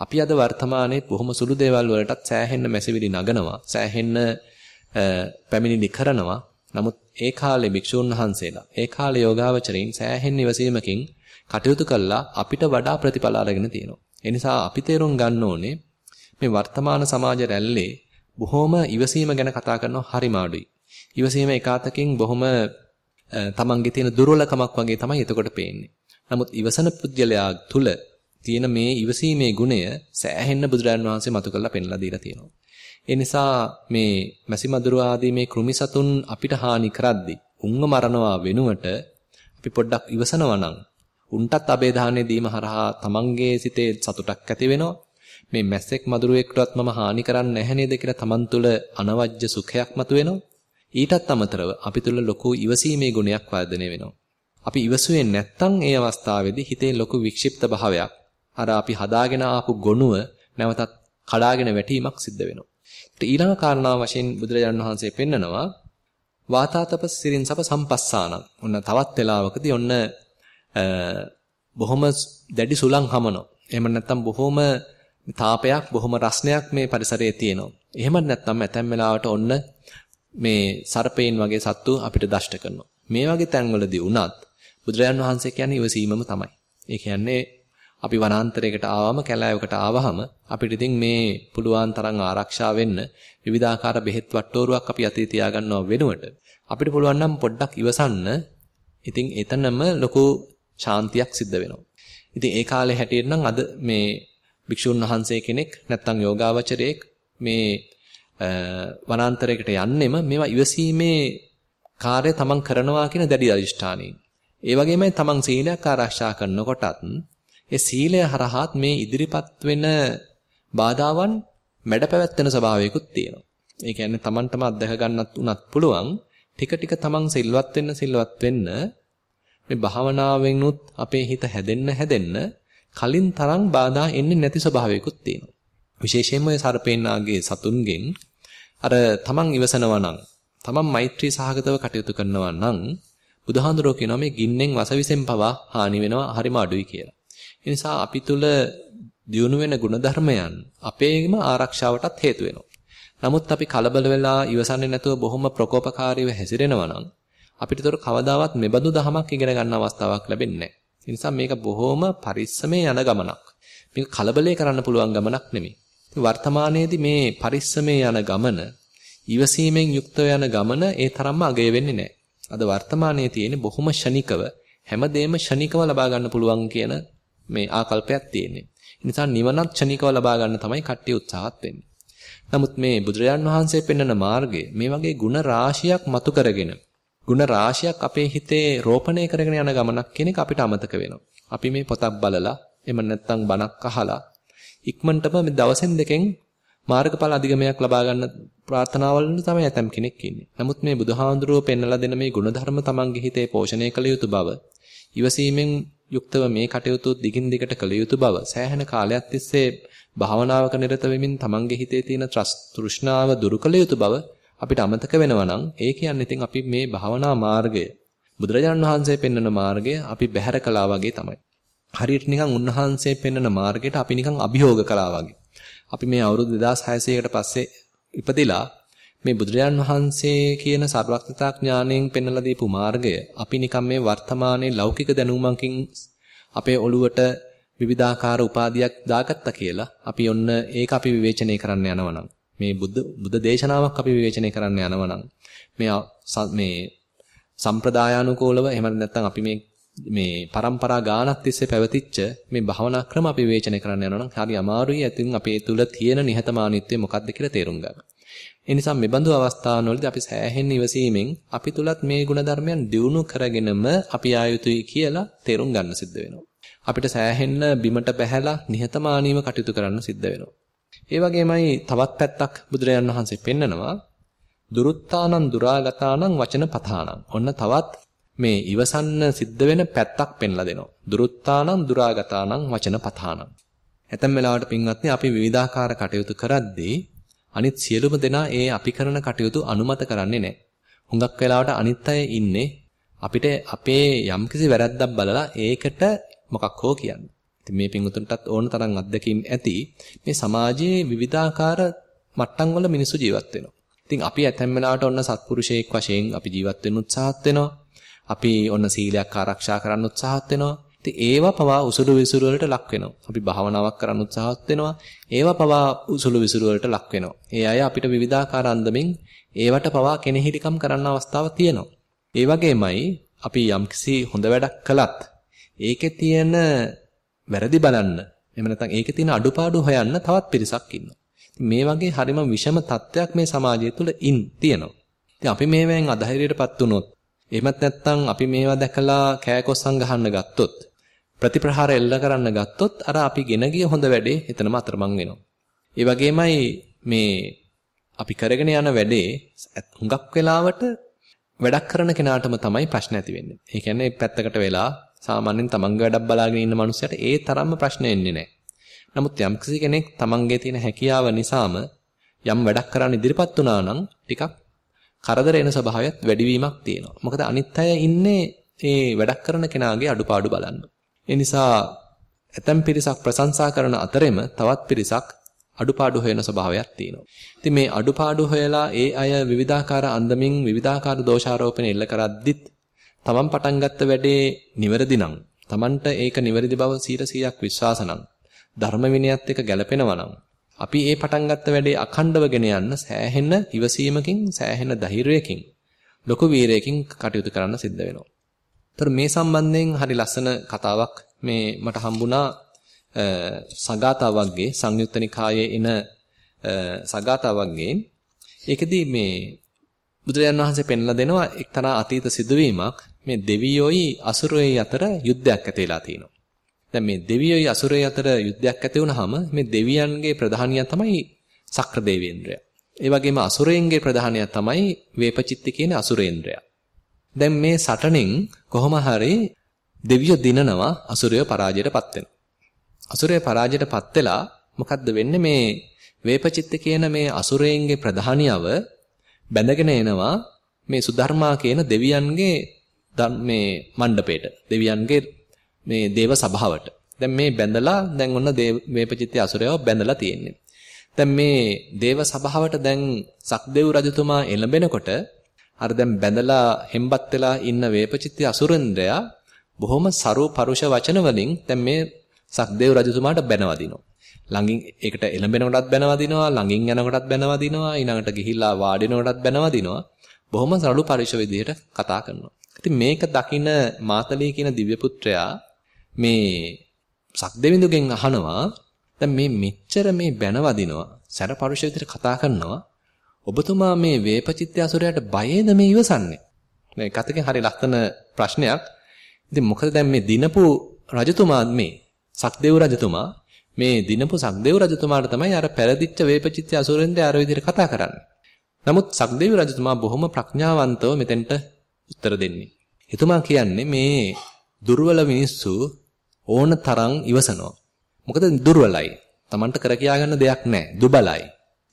අපි අද වර්තමානයේ බොහොම සුළු දේවල් වලටත් සෑහෙන්න මැසිවිලි නගනවා, සෑහෙන්න පැමිණිලි කරනවා. නමුත් ඒ කාලේ භික්ෂූන් වහන්සේලා, ඒ කාලේ යෝගාවචරයින් සෑහෙන්න ඉවසීමකින් කටයුතු කළා අපිට වඩා ප්‍රතිඵල අරගෙන තියෙනවා. ඒ නිසා අපි තේරුම් ගන්න ඕනේ මේ වර්තමාන සමාජ රැල්ලේ බොහොම ඉවසීම ගැන කතා කරනවා හරිම අඩුයි. ඉවසීම එකාතකින් බොහොම තමන්ගේ තියෙන දුර්වලකමක් වගේ තමයි එතකොට පේන්නේ. නමුත් ඉවසන පුද්ගලයා තුල තියෙන මේ ඉවසීමේ ගුණය සෑහෙන්න බුදුරජාන් වහන්සේ මතු කරලා පෙන්ලා දීලා තියෙනවා. ඒ නිසා මේ මැසිමදුරු ආදී මේ කෘමිසතුන් අපිට හානි කරද්දී උන්ව මරනවා වෙනුවට අපි පොඩ්ඩක් ඉවසනවා නම් උන්ටත් අබේධානය දීම හරහා තමන්ගේ සිතේ සතුටක් ඇති වෙනවා. මේ මැස්සෙක් මදුරුවෙක්ටවත් මම හානි කරන්නේ නැහැ නේද කියලා තමන් තුළ අනවජ්‍ය සුඛයක් මතුවෙනවා. ඊටත් අමතරව අපි තුළ ලොකු ඉවසීමේ ගුණයක් වර්ධනය වෙනවා. අපි ඉවසුවේ නැත්තම් ඒ අවස්ථාවේදී හිතේ ලොකු වික්ෂිප්ත භාවයක් අර අපි හදාගෙන ආපු ගොනුව නැවතත් කඩාගෙන වැටීමක් සිද්ධ වෙනවා. ඊළඟ කාරණාව වශයෙන් බුදුරජාණන් වහන්සේ පෙන්නනවා වාතාතප සිරින් සප සම්පස්සානං. ඔන්න තවත් වෙලාවකදී ඔන්න බොහොම දැඩි සුළං හමනවා. එහෙම නැත්නම් බොහොම තාපයක් බොහොම රස්නයක් මේ පරිසරයේ තියෙනවා. එහෙම නැත්නම් ඇතැම් වෙලාවට ඔන්න මේ සර්පේන් වගේ සත්තු අපිට දෂ්ට කරනවා. මේ වගේ තැන්වලදී වුණත් බුදුරජාන් වහන්සේ කියන්නේ ඉවසීමම තමයි. ඒ කියන්නේ අපි වනාන්තරයකට ආවම කැලෑවකට ආවහම අපිට ඉතින් මේ පුළුවන් තරම් ආරක්ෂා වෙන්න විවිධාකාර බෙහෙත් වට්ටෝරුවක් අපි අතේ තියාගන්නව වෙනුවට අපිට පුළුවන් නම් පොඩ්ඩක් ඉවසන්න ඉතින් එතනම ලොකු ශාන්තියක් සිද්ධ වෙනවා. ඉතින් ඒ කාලේ හැටියට නම් අද මේ භික්ෂුන් වහන්සේ කෙනෙක් නැත්නම් යෝගාවචරයෙක් මේ වනාන්තරයකට යන්නෙම මේවා ඉවසීමේ කාර්ය තමන් කරනවා කියන දැඩි අදිෂ්ඨානයෙන්. ඒ වගේමයි තමන් සීලයක් ආරක්ෂා කරනකොටත් ඒ සීලය හරහාත් මේ ඉදිරිපත් වෙන බාධාවන් මැඩ පැවැත්වෙන ස්වභාවයකුත් තියෙනවා. ඒ කියන්නේ තමන්ටම අත්දැක ගන්නත් උනත් පුළුවන් ටික ටික තමන් සිල්වත් වෙන්න සිල්වත් වෙන්න මේ භාවනාවෙනුත් අපේ හිත හැදෙන්න හැදෙන්න කලින් තරම් බාධා එන්නේ නැති ස්වභාවයකුත් තියෙනවා. විශේෂයෙන්ම ඔය සර්පේන්නාගේ සතුන්ගෙන් අර තමන් ඉවසනවා නම් තමන් මෛත්‍රී සහගතව කටයුතු කරනවා නම් බුදුහාඳුරෝ කියනවා මේ ගින්නෙන් වසවිසෙන් පවා හානි වෙනවා හරිම අඩුයි කියලා. ඒ නිසා අපි තුල දියුණු වෙන ಗುಣධර්මයන් අපේම ආරක්ෂාවටත් හේතු වෙනවා. නමුත් අපි කලබල වෙලා ඉවසන්නේ නැතුව බොහොම ප්‍රකෝපකාරීව හැසිරෙනවා නම් අපිට තොර කවදාවත් මෙබඳු දහමක් ඉගෙන ගන්න අවස්ථාවක් ලැබෙන්නේ නැහැ. ඒ නිසා මේක බොහොම පරිස්සමේ යන ගමනක්. මේක කලබලේ කරන්න පුළුවන් ගමනක් නෙමෙයි. වර්තමානයේදී මේ පරිස්සමේ යන ගමන, ඊවසීමෙන් යුක්තව යන ගමන ඒ තරම්ම අගය වෙන්නේ නැහැ. අද වර්තමානයේ තියෙන බොහොම ෂණිකව හැමදේම ෂණිකව ලබා ගන්න පුළුවන් කියන මේ ආකල්පයක් තියෙන්නේ. ඒ නිසා නිවනත් ක්ෂණිකව ලබා ගන්න තමයි කට්ටිය උත්සාහත් වෙන්නේ. නමුත් මේ බුදුරජාන් වහන්සේ පෙන්වන මාර්ගය මේ වගේ ಗುಣ රාශියක් මතු කරගෙන ಗುಣ රාශියක් අපේ හිතේ රෝපණය කරගෙන යන ගමනක් කියන එක අපිට අමතක වෙනවා. අපි මේ පොතක් බලලා එහෙම නැත්නම් බණක් අහලා ඉක්මනටම මේ දවසෙන් දෙකෙන් මාර්ගඵල අධිගමයක් ලබා ගන්න ප්‍රාර්ථනාවල තමයි ඇතම් කෙනෙක් ඉන්නේ. නමුත් මේ බුදුහාඳුරුව පෙන්වලා දෙන මේ ಗುಣධර්ම තමන්ගේ හිතේ පෝෂණය කළ යුතු බව, ඉවසීමෙන් යුක්තව මේ කටයුතු දිගින් දිගට කළ යුතු බව සෑහෙන කාලයක් තිස්සේ භාවනාවක නිරත වෙමින් තමන්ගේ හිතේ තියෙන තෘෂ්ණාව දුරු කළ යුතු බව අපිට අමතක වෙනවා නම් ඒ කියන්නේ ඉතින් අපි මේ භාවනා මාර්ගය බුදුරජාණන් වහන්සේ පෙන්වන මාර්ගය අපි බැහැර කළා වගේ තමයි. හරියට නිකන් උන්වහන්සේ පෙන්වන මාර්ගයට අපි නිකන් අභියෝග කළා වගේ. අපි මේ අවුරුදු 2600කට පස්සේ ඉපදිලා මේ බුදුරජාන් වහන්සේ කියන සර්වඥතා ඥාණයෙන් පෙන්වලා දීපු මාර්ගය අපි නිකම් මේ වර්තමානයේ ලෞකික දැනුමකින් අපේ ඔළුවට විවිධාකාර උපාධියක් දාගත්තා කියලා අපි ඔන්න ඒක අපි විවේචනය කරන්න යනවනම් මේ බුද්ධ බුද්ධ දේශනාවක් අපි විවේචනය කරන්න යනවනම් මේ මේ සම්ප්‍රදායානුකූලව එහෙම නැත්නම් අපි මේ මේ પરම්පරා ගානක් තිස්සේ පැවතිච්ච මේ භවනා ක්‍රම අපි විවේචනය කරන්න යනවා නම් හරි අමාරුයි. ඇතින් අපේ තුල තියෙන නිහතමානීත්වය මොකක්ද කියලා තේරුම් ගන්න. ඒ නිසා මෙබඳු අවස්ථාවවලදී අපි සෑහෙන ඉවසීමෙන් අපි තුලත් මේ ගුණධර්මයන් දියුණු කරගෙනම අපි ආයුතුයි කියලා තේරුම් ගන්න සිද්ධ වෙනවා. අපිට සෑහෙන්න බිමට බැහැලා නිහතමානීව කටයුතු කරන්න සිද්ධ වෙනවා. ඒ වගේමයි තවත් පැත්තක් බුදුරජාන් වහන්සේ පෙන්නනවා දුරුත්තානං දුරාගතානං වචන පතානං. ඔන්න තවත් මේ ඉවසන්න සිද්ධ වෙන පැත්තක් පෙන්ලා දෙනවා. දුරුත්තානං දුරාගතානං වචන පතානං. ඇතැම් වෙලාවට පින්වත්නි අපි විවිධාකාර කටයුතු කරද්දී අනිත් සියලුම දෙනා ඒ අපි කරන කටයුතු අනුමත කරන්නේ නැහැ. හුඟක් වෙලාවට අනිත් අය ඉන්නේ අපිට අපේ යම්කිසි වැරද්දක් බලලා ඒකට මොකක් හෝ කියන්නේ. ඉතින් මේ පින්වතුන්ටත් ඕන තරම් අත්දැකීම් ඇති මේ සමාජයේ විවිධාකාර මට්ටම් වල මිනිස්සු ජීවත් වෙනවා. ඉතින් අපි ඇතැම් වෙලාවට ඔන්න සත්පුරුෂයෙක් වශයෙන් අපි ජීවත් වෙන්න උත්සාහත් වෙනවා. අපි ඔන්න සීලයක් ආරක්ෂා කරන්න උත්සාහත් වෙනවා. ඉතින් ඒවා පවා උසුළු විසුළු වලට ලක් වෙනවා. අපි භාවනාවක් කරන්න උත්සාහත් වෙනවා. ඒවා පවා උසුළු විසුළු වලට ලක් වෙනවා. ඒ අය අපිට විවිධාකාර අන්දමින් ඒවට පවා කෙනෙහිලිකම් කරන්න අවස්ථාවක් තියෙනවා. ඒ වගේමයි අපි යම්කිසි හොඳ වැඩක් කළත් ඒකේ තියෙන වැරදි බලන්න එහෙම නැත්නම් ඒකේ තියෙන අඩුපාඩු හොයන්න තවත් පිරිසක් ඉන්නවා. මේ වගේ හරිම විෂම තත්ත්වයක් මේ සමාජය තුළ ඉන් තියෙනවා. ඉතින් අපි මේවෙන් අධෛර්යයටපත් වුණොත් එහෙමත් නැත්නම් අපි මේවා දැකලා කෑකොස්සම් ගහන්න ගත්තොත් ප්‍රතිප්‍රහාර එල්ල කරන්න ගත්තොත් අර අපි ගෙන ගිය හොඳ වැඩේ එතනම අතරමං වෙනවා. ඒ වගේමයි මේ අපි කරගෙන යන වැඩේ හුඟක් වෙලාවට වැඩක් කරන කෙනාටම තමයි ප්‍රශ්න ඇති වෙන්නේ. ඒ කියන්නේ පැත්තකට වෙලා සාමාන්‍යයෙන් තමන්ගේ වැඩක් බලාගෙන ඉන්න මනුස්සයට ඒ තරම්ම ප්‍රශ්න එන්නේ නැහැ. නමුත් යම්කිසි කෙනෙක් තමන්ගේ තියෙන හැකියාව නිසාම යම් වැඩක් කරන්න ඉදිරිපත් වුණා නම් ටිකක් කරදර එන ස්වභාවයක් වැඩිවීමක් තියෙනවා. මොකද අනිත් අය ඉන්නේ ඒ වැඩක් කරන කෙනාගේ අඩුපාඩු බලන්න. ඒ නිසා ඇතම් පිරිසක් ප්‍රශංසා කරන අතරෙම තවත් පිරිසක් අඩුපාඩු හොයන ස්වභාවයක් තියෙනවා. ඉතින් මේ අඩුපාඩු හොයලා ඒ අය විවිධාකාර අන්දමින් විවිධාකාර දෝෂාරෝපණ එල්ල කරද්දිත් තමන් පටන් ගත්ත වැඩේ නිවැරදි නම් තමන්ට ඒක නිවැරදි බව 100%ක් විශ්වාස නම් ධර්ම විනයත් එක්ක ගැලපෙනවා නම් අපි ඒ පටන් ගත්ත වැඩේ අඛණ්ඩව ගෙන යන්න සෑහෙන ඉවසීමකින් සෑහෙන ධෛර්යයකින් ලොකු වීරයකින් කටයුතු කරන්න සිද්ධ වෙනවා. ඒතර මේ සම්බන්ධයෙන් හරි ලස්සන කතාවක් මේ මට හම්බුණා සගාතාවක්ගේ සංයුත්ත නිකායේ එන සගාතාවක්ගේ ඒකෙදී මේ බුදුරජාණන් වහන්සේ පෙන්ලා දෙනවා එක්තරා අතීත සිදුවීමක් මේ දෙවියෝයි අසුරයෝයි අතර යුද්ධයක් ඇති වෙලා තියෙනවා. දැන් මේ දෙවියෝයි අසුරයෝයි අතර යුද්ධයක් ඇති වුනහම මේ දෙවියන්ගේ ප්‍රධානියා තමයි සක්‍ර දේවේන්ද්‍රයා. ඒ වගේම අසුරයන්ගේ ප්‍රධානියා තමයි වේපචිත්ති කියන අසුරේන්ද්‍රයා. දැන් මේ සටනෙන් කොහොම හරි දෙවියෝ දිනනවා අසුරයෝ පරාජයටපත් වෙනවා. අසුරය පරාජයටපත් වෙලා මොකද්ද වෙන්නේ මේ වේපචිත්ති කියන මේ අසුරයන්ගේ ප්‍රධානියව බැඳගෙන එනවා මේ සුධර්මා කියන දෙවියන්ගේ මේ මණ්ඩපේට දෙවියන්ගේ මේ දේව සභාවට. දැන් මේ බැඳලා දැන් ඔන්න වේපචිත්ති අසුරයව බැඳලා තියෙන්නේ. දැන් මේ දේව සභාවට දැන් සක්දෙව් රජතුමා එළඹෙනකොට අර දැන් බැඳලා හෙම්බත් වෙලා ඉන්න වේපචිත්ති අසුරෙන්ද්‍රයා බොහොම සරු පරුෂ වචන වලින් දැන් මේ සක්දේව් රජතුමාට බැනවදිනවා. ළඟින් ඒකට එළඹෙනකොටත් බැනවදිනවා, ළඟින් යනකොටත් බැනවදිනවා, ඊළඟට ගිහිල්ලා වාඩිනකොටත් බැනවදිනවා. බොහොම සරළු පරිශ විදිහට කතා කරනවා. ඉතින් මේක දකින මාතලී කියන දිව්‍ය පුත්‍රයා මේ සක්දෙවිඳුගෙන් අහනවා දැන් මේ මෙච්චර මේ බැනවදිනවා, සැර පරිශ විදිහට කතා කරනවා. ඔබතුමා මේ වේපචිත්‍ය අසුරයට බයේද මේ ඉවසන්නේ? මේ කතකින් හරි ලස්සන ප්‍රශ්නයක්. ඉතින් මොකද දැන් මේ දිනපු රජතුමා මේ සක්දේව රජතුමා මේ දිනපු සක්දේව රජතුමාට තමයි අර පෙරදිච්ච වේපචිත්‍ය අසුරෙන්ද අර විදිහට කතා කරන්නේ. නමුත් සක්දේව රජතුමා බොහොම ප්‍රඥාවන්තව මෙතෙන්ට උත්තර දෙන්නේ. එතුමා කියන්නේ මේ දුර්වල මිනිස්සු ඕන තරම් ඉවසනවා. මොකද දුර්වලයි. Tamanට කර කියා ගන්න දෙයක් නැහැ. දුබලයි.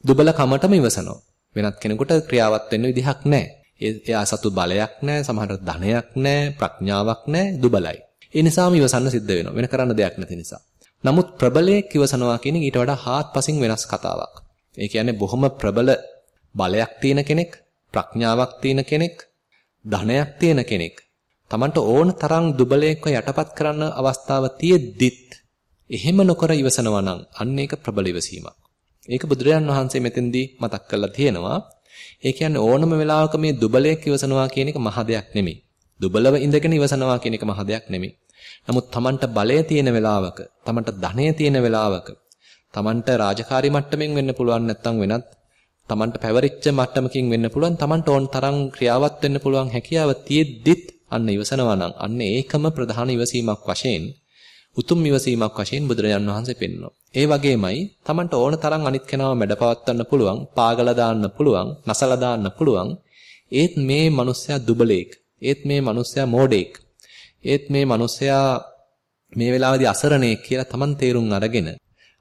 දුබල කමටම ඉවසනවා. වෙනත් කෙනෙකුට ක්‍රියාවත් වෙන්න විදිහක් නැහැ. එයා සතු බලයක් නැහැ, සමහරට ධනයක් නැහැ, ප්‍රඥාවක් නැහැ, දුබලයි. ඒ නිසාම ඉවසන්න සිද්ධ වෙනවා. වෙන කරන්න දෙයක් නැති නිසා. නමුත් ප්‍රබලයෙක් ඉවසනවා කියන ඊට වඩා හාත්පසින් වෙනස් කතාවක්. ඒ කියන්නේ බොහොම ප්‍රබල බලයක් තියෙන කෙනෙක්, ප්‍රඥාවක් තියෙන කෙනෙක්, ධනයක් තියෙන කෙනෙක්. Tamanට ඕන තරම් දුබලයෙක්ව යටපත් කරන්න අවස්ථාව තියෙද්දිත් එහෙම නොකර ඉවසනවා නම් අන්න ඒක ප්‍රබල ඉවසීමක්. ඒක බුදුරජාන් වහන්සේ මෙතෙන්දී මතක් කරලා තියෙනවා. ඒ කියන්නේ ඕනම වෙලාවක මේ දුබලයෙක් ඉවසනවා කියන එක මහ දෙයක් නෙමෙයි. දුබලව ඉඳගෙන ඉවසනවා කියන එක මහ දෙයක් නෙමෙයි. නමුත් Tamanට බලය තියෙන වෙලාවක, Tamanට ධනය තියෙන වෙලාවක, Tamanට රාජකාරී මට්ටමින් වෙන්න පුළුවන් නැත්නම් වෙනත් Tamanට පැවරිච්ච මට්ටමකින් වෙන්න පුළුවන් Tamanට ඕන තරම් ක්‍රියාවත් වෙන්න පුළුවන් හැකියාව තියෙද්දිත් අන්න ඉවසනවා නම් අන්න ඒකම ප්‍රධාන ඉවසීමක් වශයෙන් උතුම් ඉවසීමක් වශයෙන් බුදුරජාන් වහන්සේ පෙන්වනවා. ඒ වගේමයි Tamanට ඕන තරම් අනිත් කෙනාව මැඩපවත්වන්න පුළුවන්, පාගලා දාන්න පුළුවන්, නසලා දාන්න පුළුවන්. ඒත් මේ මිනිස්සයා දුබලෙක්. ඒත් මේ මිනිස්සයා මෝඩෙක්. ඒත් මේ මිනිස්සයා මේ වෙලාවේදී අසරණෙක් කියලා Taman තේරුම් අරගෙන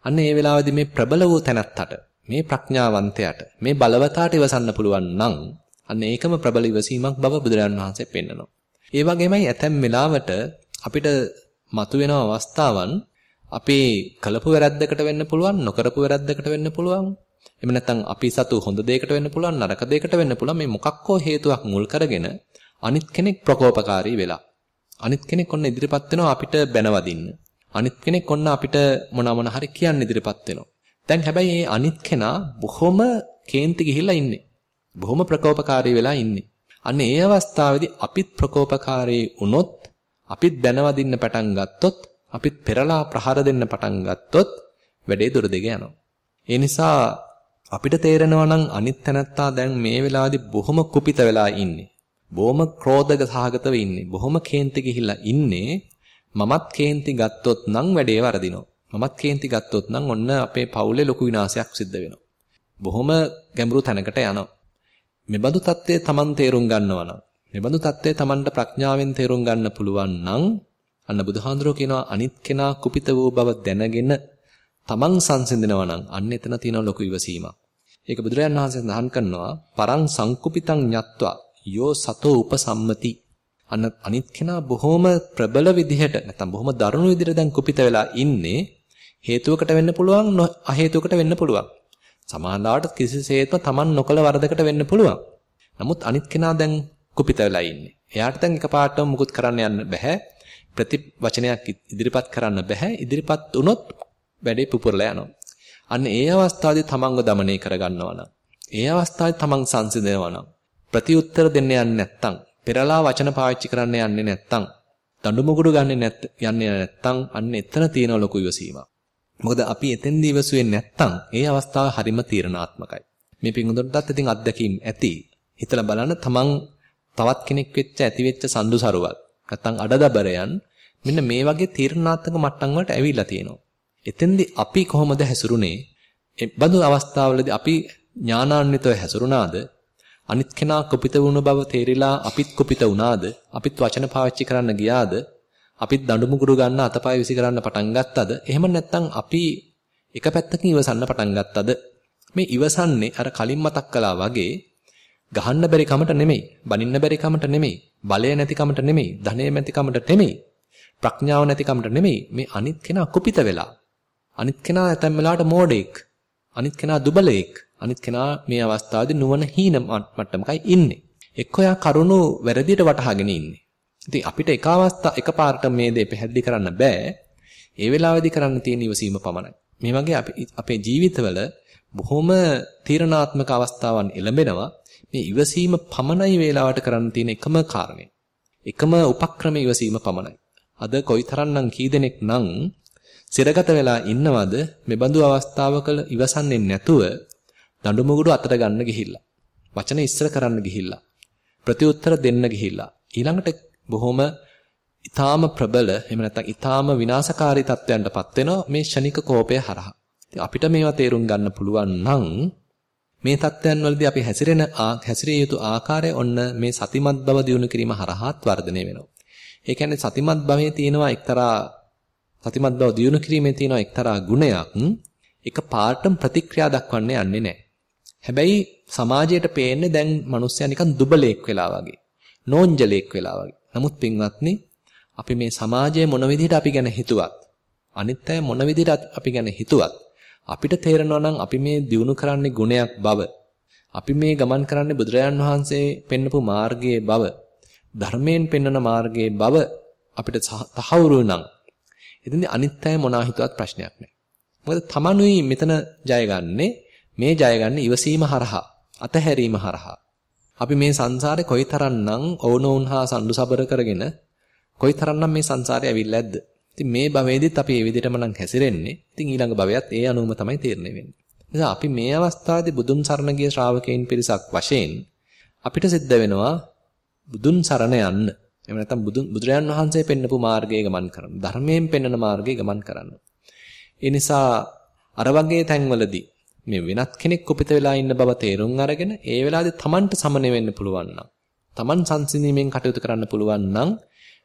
අන්න ඒ වෙලාවේදී මේ ප්‍රබල වූ තැනත්තට මේ ප්‍රඥාවන්තයාට මේ බලවතාට ඉවසන්න පුළුවන් නම් අන්න ඒකම ප්‍රබල ඉවසීමක් බව බුදුරජාන් වහන්සේ පෙන්නනවා. ඒ වගේමයි ඇතැම් වෙලාවට අපිට මතුවෙන අවස්ථාවන් අපේ කලපු වැරද්දකට වෙන්න පුළුවන් නොකරපු වැරද්දකට වෙන්න පුළුවන්. එහෙම නැත්නම් අපි සතු හොඳ දෙයකට වෙන්න පුළුවන් නරක දෙයකට වෙන්න පුළුවන්. මේ මොකක් හෝ හේතුවක් මුල් කරගෙන අනිත් කෙනෙක් ප්‍රකෝපකාරී වෙලා අනිත් කෙනෙක් ඔන්න ඉදිරිපත් වෙනවා අපිට බැනවදින්න. අනිත් කෙනෙක් ඔන්න අපිට මොන මොන හරි කියන්න ඉදිරිපත් වෙනවා. දැන් හැබැයි මේ අනිත් කෙනා බොහොම කේන්ති ගිහිල්ලා ඉන්නේ. බොහොම ප්‍රකෝපකාරී වෙලා ඉන්නේ. අන්න ඒ අවස්ථාවේදී අපිත් ප්‍රකෝපකාරී වුණොත් අපිත් දැනවදින්න පටන් ගත්තොත් අපිත් පෙරලා ප්‍රහාර දෙන්න පටන් ගත්තොත් වැඩේ දුර දෙක යනවා. ඒ නිසා අපිට තේරෙනවා නම් අනිත් තැනත්තා දැන් මේ වෙලාවේදී බොහොම කුපිත වෙලා ඉන්නේ. බොහොම ක්‍රෝධක සහගතව ඉන්නේ. බොහොම කේන්ති ගිහිල්ලා ඉන්නේ. මමත් කේන්ති ගත්තොත් නම් වැඩේ වරදිනවා. මමත් කේන්ති ගත්තොත් නම් ඔන්න අපේ පවුලේ ලොකු විනාශයක් සිද්ධ වෙනවා. බොහොම ගැඹුරු තැනකට යනවා. මෙබඳු தත්ත්වය Taman තේරුම් ගන්නවා නම් මෙබඳු தත්ත්වය Tamanට ප්‍රඥාවෙන් තේරුම් ගන්න පුළුවන් නම් අන්න බුදුහාඳුරෝ කියනවා අනිත් කෙනා කුපිත වූ බව දැනගෙන Taman සංසිඳනවා නම් අන්න එතන තියෙන ලොකු ඉවසීමක්. ඒක බුදුරජාණන් වහන්සේ සඳහන් කරනවා පරං සංකුපිතං ñත්වා යෝ සතෝ උපසම්මති අන්න අනිත් කෙනා බොහොම ප්‍රබල විදිහට නැත්නම් බොහොම දරුණු විදිහට දැන් කුපිත වෙලා ඉන්නේ හේතුවකට වෙන්න පුළුවන් අහේතුවකට වෙන්න පුළුවන් සමානලාවට කිසිසේත්ම Taman නොකල වරදකට වෙන්න පුළුවන්. නමුත් අනිත් කෙනා දැන් කුපිත වෙලා ඉන්නේ. එයාට දැන් එකපාරටම මුකුත් කරන්න යන්න බෑ. ප්‍රති වචනයක් ඉදිරිපත් කරන්න බෑ. ඉදිරිපත් වුණොත් වැඩේ පුපුරලා යනවා. අන්න ඒ අවස්ථාවේදී තමන්ව දමනය කරගන්නවා නම් ඒ අවස්ථාවේ තමන් සංසිඳනවා නම් ප්‍රති උත්තර දෙන්න යන්නේ නැත්තම් පෙරලා වචන පාවිච්චි කරන්න යන්නේ නැත්තම් දඬු මුගුරු ගන්නෙ නැත් යන්නේ නැත්තම් අන්න එතන තියෙන ලොකු ඉවසීමක්. මොකද අපි එතෙන්දී ඉවසුවේ නැත්තම් ඒ අවස්ථාව හරිම තීරණාත්මකයි. මේ පිඟුදුන්ටත් ඉතින් අත්දැකීම් ඇති. හිතලා බලන්න තමන් තවත් කෙනෙක් වෙච්ච ඇති වෙච්ච සම්දුසරුවක් නැත්තම් අඩදබරයන් මෙන්න මේ වගේ තීරණාත්මක මට්ටම් වලට ඇවිල්ලා තියෙනවා. එතෙන්දී අපි කොහොමද හැසිරුනේ? ඒ බඳු අවස්ථාවලදී අපි ඥානාන්විතව හැසිරුණාද? අනිත් කෙනා කුපිත වුණු බව තේරිලා අපිත් කුපිත වුණාද? අපිත් වචන පාවිච්චි කරන්න ගියාද? අපිත් දඬුමුගුරු ගන්න අතපය විසි කරන්න පටන් ගත්තද? එහෙම නැත්නම් අපි එක පැත්තකින් ඉවසන්න පටන් ගත්තද? මේ ඉවසන්නේ අර කලින් මතක් කළා වගේ ගහන්න බැරි කමට නෙමෙයි, බනින්න බැරි කමට නෙමෙයි, බලය නැති කමට නෙමෙයි, ධනය නැති කමට නෙමෙයි, ප්‍රඥාව නැති කමට නෙමෙයි. මේ අනිත් කෙනා කුපිත වෙලා. අනිත් කෙනා ඇතැම් වෙලාවට මෝඩෙක්. අනිත් කෙනා දුබලෙක්. අනිත් කෙනා මේ අවස්ථාවේදී නුවණ හීන මට්ටමකයි ඉන්නේ. එක්ක යා කරුණු වැරදියට වටහාගෙන ඉන්නේ. ඉතින් අපිට එක අවස්ථා එකපාරට මේ දේ පැහැදිලි කරන්න බෑ. ඒ වෙලාවේදී කරන්න තියෙන ඉවසීම පමණයි. මේ වගේ අපි අපේ ජීවිතවල බොහොම තීරණාත්මක අවස්ථාවන් එළඹෙනවා. මේ ඉවසීම පමණයි වේලාවට කරන්න තියෙන එකම කාරණේ. එකම උපක්‍රම ඉවසීම පමණයි. අද කොයිතරම්නම් කී දෙනෙක් නම් සිරගත වෙලා ඉන්නවද මෙබඳු අවස්ථාවකල ඉවසන්නේ නැතුව දඬු මුගුරු අතට ගන්න ගිහිල්ලා. වචන ඉස්සර කරන්න ගිහිල්ලා. ප්‍රතිඋත්තර දෙන්න ගිහිල්ලා. ඊළඟට බොහොම ඊටාම ප්‍රබල එහෙම නැත්නම් ඊටාම විනාශකාරී තත්ත්වයන්ටපත් වෙනවා මේ ෂණික කෝපය හරහා. අපිට මේවා තේරුම් ගන්න පුළුවන් නම් මේ தත්ත්වයන් වලදී අපි හැසිරෙන හැසිරිය යුතු ආකාරය ඔන්න මේ සතිමත් බව දිනු කිරීම හරහාත් වර්ධනය වෙනවා. ඒ කියන්නේ සතිමත් භවයේ තියෙනවා එක්තරා සතිමත් බව දිනු කිරීමේ තියෙනවා එක්තරා ගුණයක් එක පාටම් ප්‍රතික්‍රියා දක්වන්න යන්නේ නැහැ. හැබැයි සමාජයට පේන්නේ දැන් මිනිස්සයා නිකන් දුබලෙක් වෙලා වගේ, නෝන්ජලෙක් වෙලා වගේ. නමුත් පින්වත්නි අපි මේ සමාජයේ මොන විදිහට අපි ගැන හිතුවත් අනිත් අය මොන විදිහට අපි ගැන හිතුවත් අපිට තේරෙනවා නම් අපි මේ දිනු කරන්නේ ගුණයක් බව අපි මේ ගමන් කරන්නේ බුදුරජාන් වහන්සේ පෙන්වපු මාර්ගයේ බව ධර්මයෙන් පෙන්වන මාර්ගයේ බව අපිට තහවුරු නම් එතෙන්දී අනිත් අය මොනවා හිතුවත් ප්‍රශ්නයක් නැහැ. මොකද තමනුයි මෙතන ජයගන්නේ මේ ජයගන්නේ ඉවසීම හරහා අතහැරීම හරහා අපි මේ සංසාරේ කොයිතරම්නම් ඕනෝන් හා සම්ඩු සබර කරගෙන කොයිතරම්නම් මේ සංසාරේ ඇවිල්ලා ඇද්ද? ඉතින් මේ භවයේදීත් අපි මේ විදිහටම නම් හැසිරෙන්නේ. ඉතින් ඊළඟ භවයත් ඒ අනුවම තමයි තීරණය වෙන්නේ. නිසා අපි මේ අවස්ථාවේදී බුදුන් සරණ ගිය ශ්‍රාවකයන් පිරිසක් වශයෙන් අපිට සිද්ධ වෙනවා බුදුන් සරණ යන්න. එහෙම නැත්නම් බුදුන් බුදුරයන් වහන්සේ පෙන්නපු මාර්ගයේ ගමන් කරන්න. ධර්මයෙන් පෙන්වන මාර්ගයේ ගමන් කරන්න. ඒ නිසා අර වගේ තැන්වලදී මේ වෙනත් කෙනෙක් කුපිත වෙලා ඉන්න බව තේරුම් අරගෙන ඒ වෙලාවේදී Tamanට සමන වෙන්න පුළුවන් නම් Taman සංසිඳීමෙන් කටයුතු කරන්න පුළුවන් නම්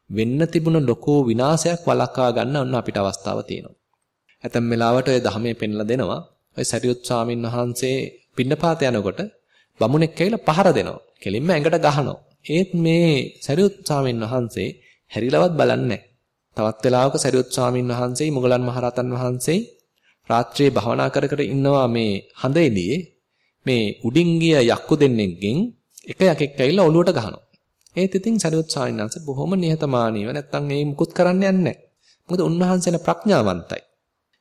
වෙන්න තිබුණ ලොකෝ විනාශයක් වළක්වා ගන්න ඔන්න අපිට අවස්ථාව තියෙනවා. ඇතැම් වෙලාවට ඔය ධර්මයේ පෙන්ලා දෙනවා. ඔය සරියුත් ස්වාමීන් වහන්සේ පින්නපාත යනකොට බමුණෙක් ඇවිල්ලා පහර දෙනවා. කෙලින්ම ඇඟට ගහනවා. ඒත් මේ සරියුත් ස්වාමීන් වහන්සේ හැරිලවත් බලන්නේ තවත් වෙලාවක සරියුත් ස්වාමීන් වහන්සේ මුගලන් මහරහතන් වහන්සේ රාත්‍රියේ භවනා කර කර ඉන්නවා මේ හඳ එළියේ මේ උඩින් ගිය යක්කු දෙන්නෙක්ගෙන් එක යකෙක් ඇවිල්ලා ඔලුවට ගහනවා. ඒත් ඉතින් සරියුත් ස්වාමීන් වහන්සේ බොහොම නිහතමානීව නැත්තම් මේ මුකුත් කරන්න යන්නේ නැහැ. මොකද උන්වහන්සේලා ප්‍රඥාවන්තයි.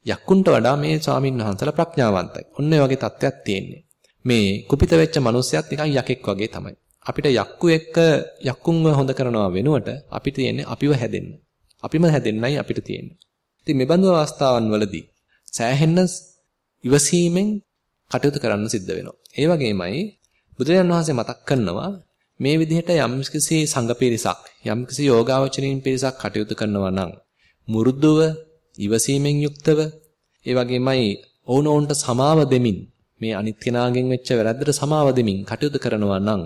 යක්කුන්ට වඩා මේ ස්වාමීන් වහන්සේලා ප්‍රඥාවන්තයි. ඔන්න ඔය වගේ තත්ත්වයක් තියෙන්නේ. මේ කුපිත වෙච්ච මිනිස්සයත් නිකන් යකෙක් වගේ තමයි. අපිට යක්කු එක්ක යක්කුන්ව හොඳ කරනවා වෙනුවට අපිට තියෙන්නේ අපිව හැදෙන්න. අපිම හැදෙන්නයි අපිට තියෙන්නේ. ඉතින් මේ බඳු අවස්ථාවන් වලදී සෑහෙන්න ඉවසීමෙන් කටයුතු කරන්න සිද්ධ වෙනවා. ඒ වගේමයි බුදුරජාණන් වහන්සේ මතක් කරනවා මේ විදිහට යම්කිසි සංඝ පිරිසක් යම්කිසි යෝගාවචරීන් පිරිසක් කටයුතු කරනවා නම් මුරුදුව ඉවසීමෙන් යුක්තව ඒ වගේමයි ඕනෝන්ට සමාව දෙමින් මේ අනිත් කෙනාගෙන් වෙච්ච වැරද්දට සමාව දෙමින් කටයුතු කරනවා නම්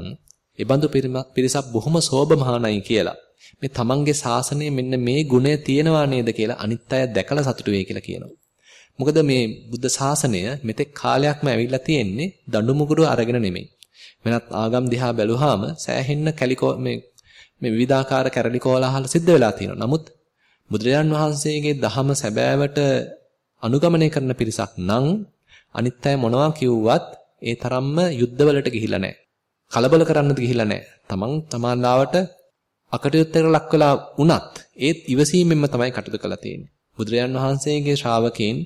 ඒ බඳු පිරිසක් බොහොම සෝභමානයි කියලා මේ තමන්ගේ ශාසනය මෙන්න මේ ගුණය තියෙනවා නේද කියලා අනිත් අය දැකලා සතුටු වෙයි කියලා කියනවා. මොකද මේ බුද්ධ ශාසනය මෙතෙක් කාලයක්ම ඇවිල්ලා තියෙන්නේ දඬු මුගුරු අරගෙන නෙමෙයි. වෙනත් ආගම් දිහා බැලුවාම සෑහෙන්න කැලිකෝ මේ මේ විවිධාකාර කැරලි කෝලාහල සිද්ධ වෙලා තියෙනවා. නමුත් බුදුරජාන් වහන්සේගේ දහම සැබෑවට අනුගමනය කරන පිරිසක් නම් අනිත් අය මොනවා කිව්වත් ඒ තරම්ම යුද්ධවලට ගිහිල්ලා නැහැ. කලබල කරන්නත් ගිහිල්ලා නැහැ. තමන් තමාලාවට අකටයුත්තකට ලක් වෙලා වුණත් ඒත් ඉවසීමෙන්ම තමයි කටයුතු කළා තියෙන්නේ. බුදුරජාන් වහන්සේගේ ශ්‍රාවකයන්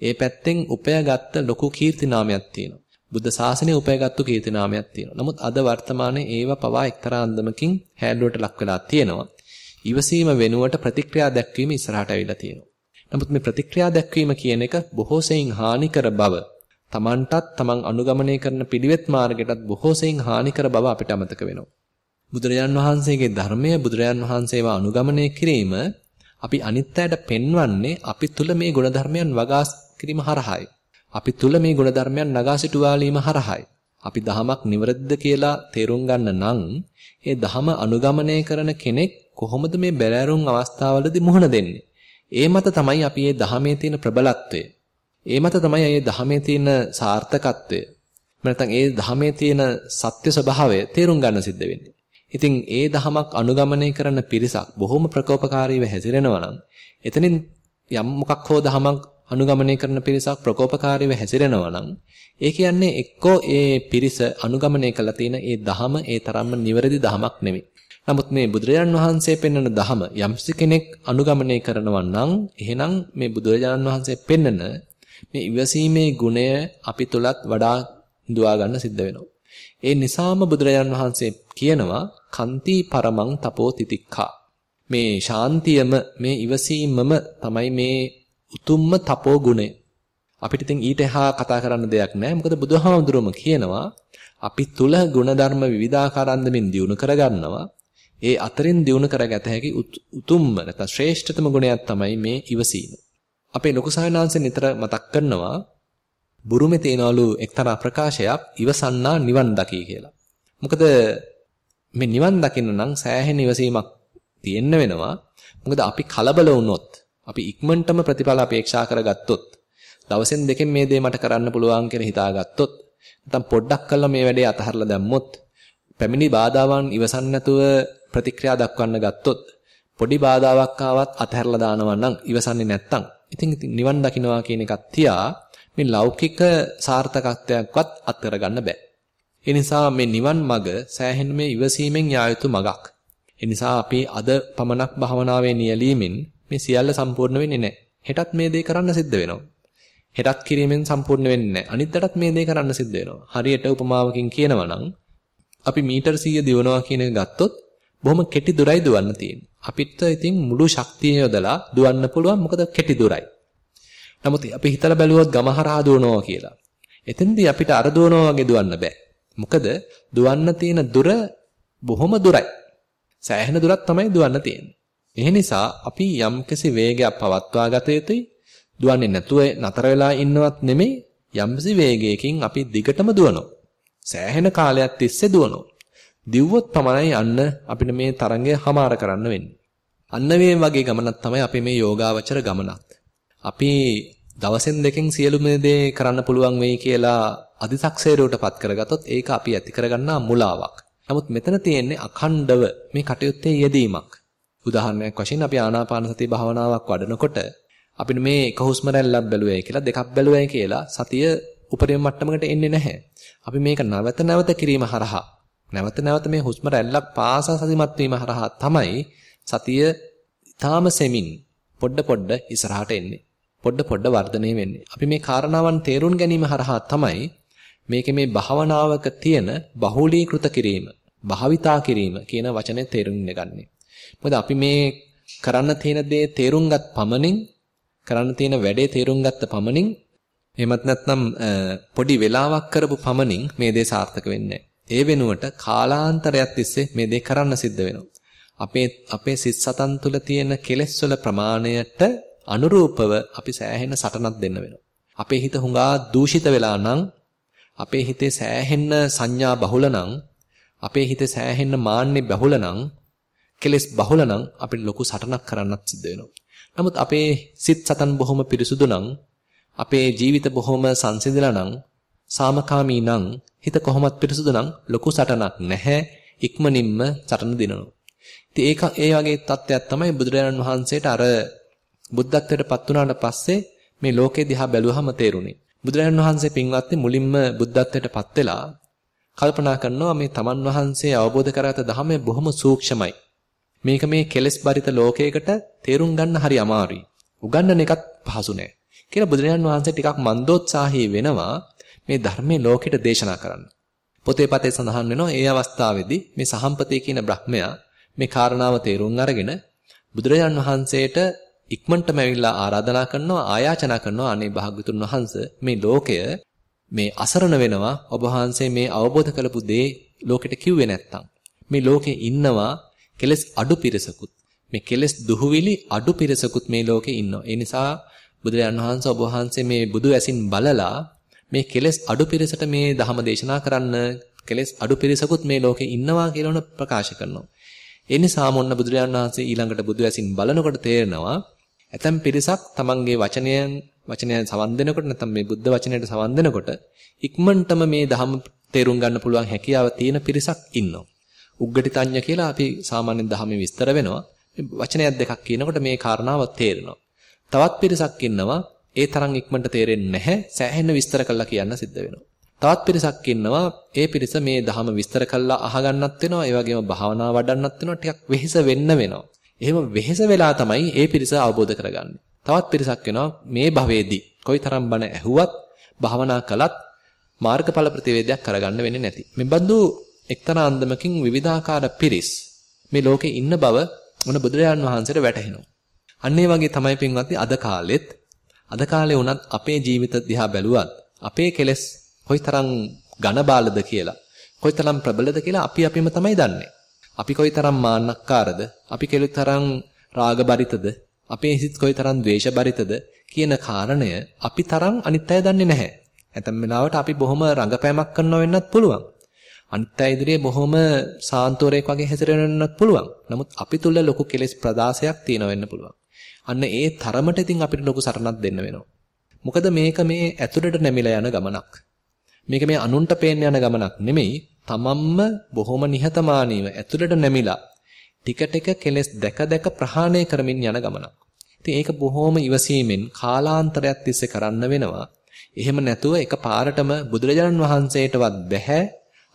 ඒ පැත්තෙන් උපයාගත්ත ලොකු කීර්තිනාමයක් තියෙනවා. බුද්ධ ශාසනය උපයාගත්තු කීර්තිනාමයක් තියෙනවා. නමුත් අද වර්තමානයේ ඒව පවා එක්තරා අන්දමකින් හැල්ලුවට ලක් වෙලා තියෙනවා. ඉවසීම වෙනුවට ප්‍රතික්‍රියා දැක්වීම ඉස්සරහට ඇවිල්ලා තියෙනවා. නමුත් මේ ප්‍රතික්‍රියා දැක්වීම කියන එක බොහෝ සෙයින් හානිකර බව තමන්ටත් තමන් අනුගමනය කරන පිළිවෙත් මාර්ගයටත් බොහෝ සෙයින් හානිකර බව අපිට අමතක වෙනවා. බුදුරජාන් වහන්සේගේ ධර්මය බුදුරජාන් වහන්සේව අනුගමනය කිරීම අපි අනිත්‍යයට පෙන්වන්නේ අපි තුල මේ ගුණධර්මයන් වගා කිරීම හරහායි. අපි තුල මේ ගුණධර්මයන් නගා සිටුවාලීම හරහායි. අපි දහමක් නිවැරදිද කියලා තේරුම් ගන්න නම් ඒ දහම අනුගමනය කරන කෙනෙක් කොහොමද මේ බැලෑරුම් අවස්ථාවලදී මුහුණ දෙන්නේ? ඒ මත තමයි අපි මේ දහමේ තියෙන ප්‍රබලත්වය. ඒ මත තමයි මේ දහමේ තියෙන සාර්ථකත්වය. නැත්නම් ඒ දහමේ තියෙන සත්‍ය ස්වභාවය තේරුම් ගන්න සිද්ධ වෙන්නේ. ඉතින් ඒ දහමක් අනුගමනය කරන පිරිසක් බොහොම ප්‍රකෝපකාරීව හැසිරෙනවා නම් එතනින් යම් මොකක් හෝ දහමක් අනුගමනය කරන පිරිසක් ප්‍රකෝපකාරීව හැසිරෙනවා නම් ඒ කියන්නේ එක්කෝ ඒ පිරිස අනුගමනය කළ තියෙන ඒ දහම ඒ තරම්ම නිවැරදි දහමක් නෙමෙයි. නමුත් මේ බුදුරජාණන් වහන්සේ පෙන්වන දහම යම්සි කෙනෙක් අනුගමනය කරනවා නම් එහෙනම් මේ බුදුරජාණන් වහන්සේ පෙන්වන මේ ඉවසීමේ ගුණය අපි තුලත් වඩා හඳුවා ගන්න සිද්ධ වෙනවා. ඒ නිසාම බුදුරජාණන් වහන්සේ කියනවා කන්ති පරමං තපෝ තිතික්ඛා. මේ ශාන්තියම මේ ඉවසීමම තමයි මේ උතුම්ම තපෝ ගුණය. අපිට ඉතින් ඊට එහා කතා කරන්න දෙයක් නැහැ. මොකද බුදුහාමුදුරුවම කියනවා අපි තුල ಗುಣධර්ම විවිධාකාරන්දමින් දියුණු කරගන්නවා. ඒ අතරින් දියුණු කරගත හැකි උතුම්ම නැත්නම් ශ්‍රේෂ්ඨතම ගුණයක් තමයි මේ ඉවසීම. අපේ ලොකු සායනාංශ නිතර මතක් කරනවා බුරුමේ තියනවලු එක්තරා ප්‍රකාශයක් ඉවසන්නා නිවන් දකි කියලා. මොකද මේ නිවන් දකින්න නම් සෑහෙන ඉවසීමක් තියෙන්න වෙනවා. මොකද අපි කලබල වුණොත්, අපි ඉක්මනටම ප්‍රතිඵල අපේක්ෂා කරගත්තොත්, දවසෙන් දෙකෙන් මේ දේ මට කරන්න පුළුවන් කියලා හිතාගත්තොත්, නැත්නම් පොඩ්ඩක් කළා මේ වැඩේ අතහරලා දැම්මොත්, පැමිණි බාධාවන් ඉවසන්න නැතුව ප්‍රතික්‍රියා දක්වන්න ගත්තොත්, පොඩි බාධාවක් ආවත් අතහැරලා දානවා නම් ඉවසන්නේ නැත්තම්, ඉතින් නිවන් දකින්නවා කියන එකත් තියා මේ ලෞකික සාර්ථකත්වයක්වත් අත්කර ගන්න බෑ. ඒ නිසා මේ නිවන් මඟ සෑහෙන මේ ඉවසීමෙන් යා යුතු මගක්. ඒ නිසා අපි අද පමණක් භවනාවේ නියැලීමෙන් මේ සියල්ල සම්පූර්ණ වෙන්නේ නැහැ. හෙටත් මේ දේ කරන්න සිද්ධ වෙනවා. හෙටත් කිරීමෙන් සම්පූර්ණ වෙන්නේ නැහැ. අනිද්දාටත් මේ දේ කරන්න සිද්ධ වෙනවා. හරියට උපමාවකින් කියනවා නම් අපි මීටර 100 දිවනවා කියන එක ගත්තොත් බොහොම කෙටි දුරයි දුවන්න තියෙන්නේ. අපිට ඉතින් මුළු ශක්තිය යොදලා දුවන්න පුළුවන් මොකද කෙටි දුරයි. නමුත් අපි හිතලා බැලුවොත් ගම හරහා දුවනවා කියලා. එතෙන්දී අපිට අර දුවනවා වගේ දුවන්න බෑ. මොකද දුවන්න තියෙන දුර බොහොම දුරයි. සෑහෙන දුරක් තමයි දුවන්න තියෙන්නේ. ඒ නිසා අපි යම්කිසි වේගයක් පවත්වා ගත යුතුයි. දුවන්නේ නැතුව නතර වෙලා ඉන්නවත් නෙමෙයි යම්කිසි වේගයකින් අපි දිගටම දුවනවා. සෑහෙන කාලයක් තිස්සේ දුවනවා. දිව්වොත් පමණයි අන්න අපිට මේ තරංගය හමාර කරන්න වෙන්නේ. අන්න මේ වගේ ගමනක් තමයි අපි මේ යෝගාවචර ගමනක්. අපි දවසෙන් දෙකෙන් සියලුම දේ කරන්න පුළුවන් වෙයි කියලා අදිසක්සේරුවටපත් කරගත්තොත් ඒක අපි ඇති කරගන්නා මුලාවක්. නමුත් මෙතන තියෙන්නේ අඛණ්ඩව මේ කටයුත්තේ යෙදීමක්. උදාහරණයක් වශයෙන් අපි ආනාපාන සතිය භාවනාවක් වඩනකොට අපිට මේ එක හුස්ම රැල්ලක් බැලුවයි කියලා දෙකක් බැලුවයි කියලා සතිය උපරිම මට්ටමකට එන්නේ නැහැ. අපි මේක නැවත නැවත කිරීම හරහා නැවත නැවත මේ හුස්ම රැල්ලක් පාසා සතිමත් වීම හරහා තමයි සතිය ඊටාම සෙමින් පොඩ පොඩ ඉස්සරහට එන්නේ. පොඩ පොඩ වර්ධනය වෙන්නේ. අපි මේ කාරණාවන් තේරුම් ගැනීම හරහා තමයි මේකේ මේ භාවනාවක තියෙන බහුලීකృత කිරීම, භාවිතා කිරීම කියන වචනේ තේරුම් ගන්නේ. මොකද අපි මේ කරන්න තියෙන දේ තේරුම්ගත් පමණින් කරන්න තියෙන වැඩේ තේරුම් ගත්ත පමණින් එහෙමත් නැත්නම් පොඩි වෙලාවක් කරපු පමණින් මේ දේ සාර්ථක වෙන්නේ ඒ වෙනුවට කාලාන්තරයක් තිස්සේ මේ දේ කරන්න සිද්ධ වෙනවා. අපේ අපේ සිත් සතන් තුළ තියෙන කෙලෙස් වල ප්‍රමාණයට අනුරූපව අපි සෑහෙන සටනක් දෙන්න වෙනවා. අපේ හිත හුඟා දූෂිත වෙලා නම් අපේ හිතේ සෑහෙන සංඥා බහුල නම් අපේ හිතේ සෑහෙන මාන්නේ බහුල නම් කෙලෙස් බහුල නම් අපිට ලොකු සටනක් කරන්නත් සිද්ධ වෙනවා. නමුත් අපේ සිත් සතන් බොහොම පිරිසුදු නම් අපේ ජීවිත බොහොම සංසිඳලා නම් සාමකාමී නම් හිත කොහොමත් පිරිසුදු නම් ලොකු සටනක් නැහැ ඉක්මනින්ම සටන දිනනවා. ඉතින් ඒක ඒ වගේ තත්ත්වයක් තමයි බුදුරජාණන් වහන්සේට අර බුද්ධත්වයට පත් වුණාට පස්සේ මේ ලෝකේ දිහා බැලුවහම තේරුණේ. බුදුරජාණන් වහන්සේ පින්වත්නි මුලින්ම බුද්ධත්වයට පත් වෙලා කල්පනා කරනවා මේ තමන් වහන්සේ අවබෝධ කරගත ධර්මය බොහොම සූක්ෂමයි. මේක මේ කෙලෙස් බරිත ලෝකයකට තේරුම් ගන්න හරි අමාරුයි. උගන්නන එකත් පහසු නෑ. කියලා බුදුරජාණන් වහන්සේ ටිකක් මන්දෝත්සාහී වෙනවා මේ ධර්මයේ ලෝකෙට දේශනා කරන්න. පොතේ පතේ සඳහන් වෙනවා ඒ අවස්ථාවේදී මේ සහම්පතේ කියන බ්‍රහ්මයා මේ කාරණාව තේරුම් අරගෙන බුදුරජාණන් වහන්සේට ඉක්මනටම ඇවිල්ලා ආරාධනා කරනවා ආයාචනා කරනවා අනේ භාග්‍යතුන් වහන්සේ මේ ලෝකය මේ අසරණ වෙනවා. ඔබ වහන්සේ මේ අවබෝධ කරපු දේ ලෝකෙට කිව්වේ නැත්තම්. මේ ලෝකේ ඉන්නවා කෙලස් අඩු පිරිසකුත්. මේ කෙලස් දුහුවිලි අඩු පිරිසකුත් මේ ලෝකේ ඉන්නවා. ඒ නිසා බුදුරජාණන් වහන්සේ ඔබ වහන්සේ මේ බුදු ඇසින් බලලා මේ කෙලස් අඩු පිරිසට මේ ධහම දේශනා කරන්න කෙලස් අඩු පිරිසකුත් මේ ලෝකේ ඉන්නවා කියලා ප්‍රකාශ කරනවා. ඒ නිසා මොන්න බුදුරජාණන් වහන්සේ ඊළඟට බුදු ඇසින් බලනකොට තේරෙනවා ඇතම් පිරිසක් තමන්ගේ වචනයන් වචනයන් සවන් දෙනකොට නැත්නම් මේ බුද්ධ වචනයට සවන් දෙනකොට ඉක්මනටම මේ ධහම තේරුම් ගන්න පුළුවන් හැකියාව තියෙන පිරිසක් ඉන්නවා. උග්ගටිතඤ්ඤ කියලා අපි සාමාන්‍යයෙන් ධහමේ විස්තර වෙනවා. වචනයක් දෙකක් කියනකොට මේ කාරණාව තේරෙනවා. තවත් පිරිසක් ඉන්නවා ඒ තරම් ඉක්මනට තේරෙන්නේ නැහැ. සෑහෙන විස්තර කළා කියන්න සිද්ධ වෙනවා. තවත් පිරිසක් ඉන්නවා ඒ පිරිස මේ ධහම විස්තර කළා අහගන්නත් වෙනවා. ඒ වගේම භාවනා වඩන්නත් වෙනවා. ටිකක් වෙහෙස වෙන්න වෙනවා. එහෙම වෙහෙස වෙලා තමයි ඒ පිරිස අවබෝධ කරගන්නේ. තවත් පිරිසක් වෙනවා මේ භවයේදී කොයිතරම් බණ ඇහුවත් භාවනා කළත් මාර්ගඵල ප්‍රතිවේදයක් කරගන්න වෙන්නේ නැති. මේ බඳු එක්තරා අන්දමකින් විවිධාකාර පිරිස් මේ ලෝකේ ඉන්න බව මොන බුදුරජාන් වහන්සේට වැටහෙනවා. අන්න ඒ වගේ තමයි පින්වත්නි අද කාලෙත් අද කාලේ වුණත් අපේ ජීවිත දිහා බැලුවත් අපේ කෙලෙස් කොයිතරම් ඝන බාලද කියලා කොයිතරම් ප්‍රබලද කියලා අපි අපිම තමයි දන්නේ. අපි කොයිතරම් මාන්නක්කාරද අපි කොයිතරම් රාගබරිතද අපේ හිත කොයිතරම් ද්වේෂබරිතද කියන කාරණය අපි තරම් අනිත් අය දන්නේ නැහැ. ඇතැම් වෙලාවට අපි බොහොම රඟපෑමක් කරනවා වෙන්නත් පුළුවන්. අනිත් අය ඉදිරියේ බොහොම සාන්තෝරයක් වගේ හැසිරෙන්නත් පුළුවන්. නමුත් අපි තුල ලොකු කෙලෙස් ප්‍රදාසයක් තියෙන වෙන්න පුළුවන්. අන්න ඒ තරමට ඉතින් අපිට ලොකු සටනක් දෙන්න වෙනවා. මොකද මේක මේ ඇතුළට නැමිලා යන ගමනක්. මේක මේ අනුන්ට පේන්න යන ගමනක් නෙමෙයි. තමන්ම බොහොම නිහතමානීව ඇතුළට නැමිලා ටික ටික කෙලස් දැක දැක ප්‍රහාණය කරමින් යන ගමනක්. ඉතින් ඒක බොහොම ඉවසීමෙන් කාලාන්තරයක් තිස්සේ කරන්න වෙනවා. එහෙම නැතුව එක පාරටම බුදුරජාණන් වහන්සේටවත් බැහැ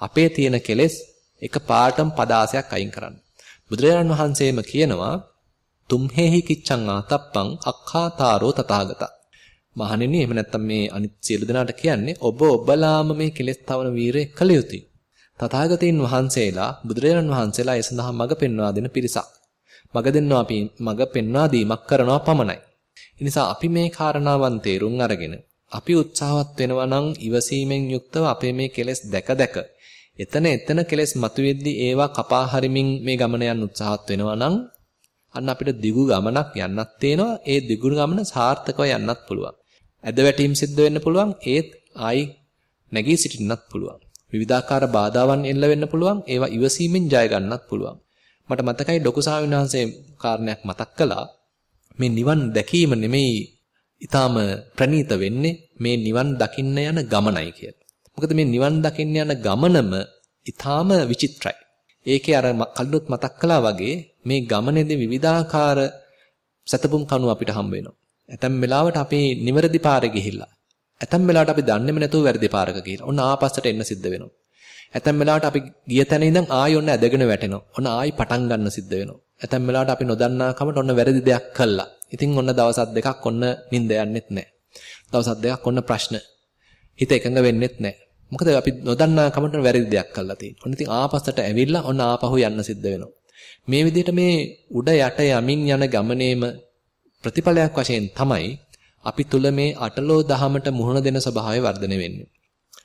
අපේ තියෙන කෙලෙස් එක පාටම පදාසයක් අයින් කරන්න. බුදුරජාණන් වහන්සේම කියනවා තුම්හෙහි කිච්ඡං ආතප්පං අක්ඛාතාරෝ තථාගත. මහණෙනි එහෙම නැත්තම් මේ අනිත් සියලු දෙනාට කියන්නේ ඔබ ඔබලාම මේ කෙලෙස් තවන වීරය කළ යුතුයි. තථාගතයන් වහන්සේලා බුදුරජාණන් වහන්සේලා ඒ සඳහා මඟ පෙන්වා දෙන පිරිසක්. මඟ දෙන්නවා අපි මඟ පෙන්වා දීමක් කරනවා පමණයි. ඒ නිසා අපි මේ කාරණාවන් තේරුම් අරගෙන අපි උත්සාහවත් වෙනවා නම් ඉවසීමෙන් යුක්තව අපේ මේ කෙලෙස් දැක දැක එතන එතන කෙලෙස් මතුවෙද්දී ඒවා කපා හරිමින් මේ ගමන යන්න උත්සාහත් වෙනවා නම් අන්න අපිට දිගු ගමනක් යන්නත් තේනවා ඒ දිගු ගමන සාර්ථකව යන්නත් පුළුවන්. ඇද වැටීම් සිද්ධ වෙන්න පුළුවන් ඒත් ආයි නැගී සිටින්නත් පුළුවන්. විවිධාකාර බාධාවන් එල්ල වෙන්න පුළුවන් ඒවා ඉවසීමෙන් ජය ගන්නත් පුළුවන්. මට මතකයි ඩොකු ස්වාමීන් කාරණයක් මතක් කළා. මේ නිවන් දැකීම නෙමෙයි ඊටාම ප්‍රණීත වෙන්නේ මේ නිවන් දකින්න යන ගමනයි කියලා. මොකද මේ නිවන් දකින්න යන ගමනම ඊටාම විචිත්‍රයි. ඒකේ අර කල්ලුත් මතක් කළා වගේ මේ ගමනේදී විවිධාකාර සතපුම් කණු අපිට හම්බ වෙනවා. ඇතැම් වෙලාවට අපි නිවැරදි පාරේ ගිහිල්ලා. ඇතැම් වෙලාවට අපි දන්නේම නැතුව වැරදි පාරක ගිහිල්ලා. ඔන්න ආපස්සට එන්න සිද්ධ වෙනවා. ඇතැම් වෙලාවට අපි ගිය තැන ඉඳන් ආයෙ ඔන්න ඇදගෙන වැටෙනවා. ඔන්න ආයෙ පටන් ගන්න සිද්ධ වෙනවා. ඇතැම් වෙලාවට අපි නොදන්නා කමට ඔන්න වැරදි දෙයක් කළා. ඉතින් ඔන්න දවසක් දෙකක් ඔන්න නිින්ද යන්නෙත් නැහැ. දවසක් දෙකක් ඔන්න ප්‍රශ්න. හිත එකඟ වෙන්නෙත් නැහැ. මොකද අපි නොදන්නා කමට වැරදි දෙයක් කළා තියෙන්නේ. ඔන්න ඉතින් ආපස්සට ඇවිල්ලා ඔන්න ආපහු යන්න සිද්ධ වෙනවා. මේ විදිහට මේ උඩ යට යමින් යන ගමනේම ප්‍රතිඵලයක් වශයෙන් තමයි අපි තුල මේ අටලෝ දහමට මුහුණ දෙන ස්වභාවය වර්ධනය වෙන්නේ.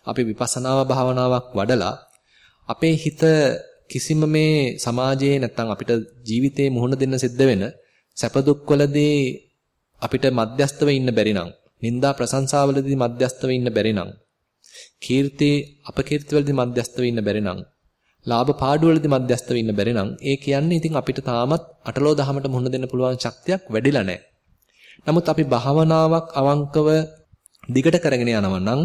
අපි විපස්සනාව භාවනාවක් වඩලා අපේ හිත කිසිම මේ සමාජයේ නැත්තම් අපිට ජීවිතේ මුහුණ දෙන්න සිද්ධ වෙන සැප දුක්වලදී අපිට මධ්‍යස්තව ඉන්න බැරි නම් නිന്ദා ප්‍රශංසාවලදී මධ්‍යස්තව ඉන්න බැරි නම් කීර්ති අපකීර්තිවලදී මධ්‍යස්තව ඉන්න බැරි නම් ලාභ පාඩුවලදී මධ්‍යස්තව ඉන්න බැරි නම් ඒ කියන්නේ ඉතින් අපිට තාමත් අටලෝ දහමට මුහුණ දෙන්න පුළුවන් ශක්තියක් වැඩිලා නැහැ. නමුත් අපි භාවනාවක් අවංකව දිගට කරගෙන යනවා නම්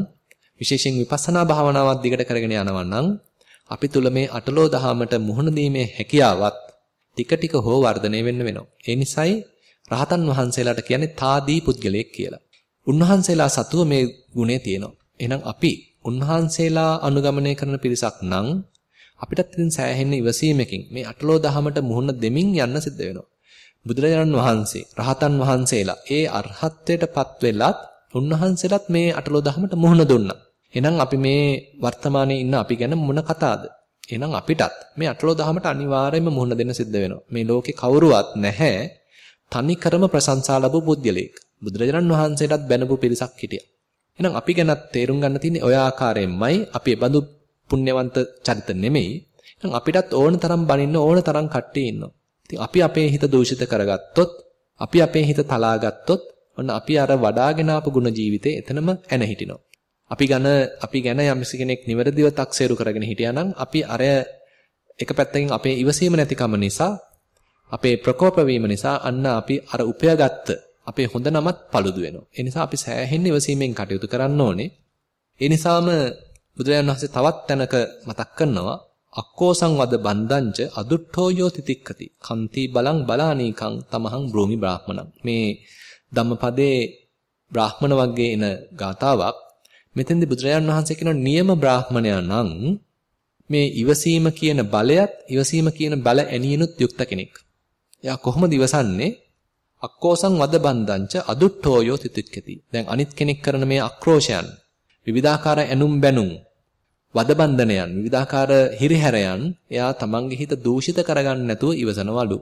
විශේෂයෙන් විපස්සනා භාවනාවක් දිගට කරගෙන යනවා නම් අපි තුල මේ අටලෝ දහමට මුහුණ දීමේ හැකියාවත් ටික ටික හෝ වර්ධනය වෙන්න වෙනවා. ඒ නිසායි රහතන් වහන්සේලාට කියන්නේ තාදී පුද්ගලයෙක් කියලා. උන්වහන්සේලා සතුව මේ ගුණය තියෙනවා. එහෙනම් අපි උන්වහන්සේලා අනුගමනය කරන පිරිසක් නම් අපිටත් ඉතින් සෑහෙන ඉවසීමකින් මේ අටලෝ දහමට මුහුණ දෙමින් යන්න සිද්ධ වෙනවා. බුදුරජාණන් වහන්සේ, රහතන් වහන්සේලා ඒ අරහත්ත්වයටපත් වෙලත් උන්වහන්සේලාත් මේ අටලෝ දහමට මුහුණ දුන්නා. එහෙනම් අපි මේ වර්තමානයේ ඉන්න අපි ගැන මොන කතාවද? එහෙනම් අපිටත් මේ අටලෝ දහමට අනිවාර්යයෙන්ම මුහුණ දෙන්න සිද්ධ වෙනවා. මේ ලෝකේ කවුරුවත් නැහැ තනි කරම ප්‍රශංසා ලැබු බුද්ධිලෙක්. බුදුරජාණන් වහන්සේටත් බැනපු පිරිසක් හිටියා. එහෙනම් අපි ගැනත් තේරුම් ගන්න තියෙන්නේ ඔය ආකාරයෙන්මයි අපි බඳු පුණ්‍යවන්ත චරිත නෙමෙයි. එහෙනම් අපිටත් ඕන තරම් බනින්න ඕන තරම් කට්ටිය ඉන්නවා. ඉතින් අපි අපේ හිත දූෂිත කරගත්තොත්, අපි අපේ හිත තලාගත්තොත්, ඔන්න අපි අර වඩාගෙන ආපු ගුණ ජීවිතේ එතනම ඇන හිටිනවා. අපි ගැන අපි ගැන යම්සි කෙනෙක් නිවැරදිව තක්සේරු කරගෙන හිටියානම් අපි අර එක පැත්තකින් අපේ ඉවසීම නැතිකම නිසා අපේ ප්‍රකෝප නිසා අන්න අපි අර උපයාගත්ත අපේ හොඳ නමත් paludu වෙනවා. ඒ නිසා අපි සෑහෙන්න ඉවසීමෙන් කටයුතු කරන්න ඕනේ. ඒ නිසාම බුදුරජාණන් වහන්සේ තවත් තැනක මතක් කරනවා අක්කෝසං වද බන්දංච අදුට්ඨෝ යෝ තිතික්කති කන්ති බලං බලානීකං තමහං බ්‍රෝමි බ්‍රාහ්මණං මේ ධම්මපදයේ බ්‍රාහ්මණ වර්ගයේ එන ගාතාවක් මෙතෙන්දී බුදුරජාණන් වහන්සේ කියන නියම බ්‍රාහ්මණයා නම් මේ ඉවසීම කියන බලයත් ඉවසීම කියන බල ඇනියනුත් යුක්ත කෙනෙක්. එයා කොහොමද ඉවසන්නේ? අක්කෝසං වද බන්දංච අදුට්ඨෝයෝ තිතික්කති. දැන් අනිත් කෙනෙක් කරන මේ අක්‍රෝෂයන් විවිධාකාර ඇනුම් බැනුම් වද බන්ධනයන් විවිධාකාර හිරිහැරයන් එයා තමන්ගේ හිත දූෂිත කරගන්න නැතුව ඉවසනවලු.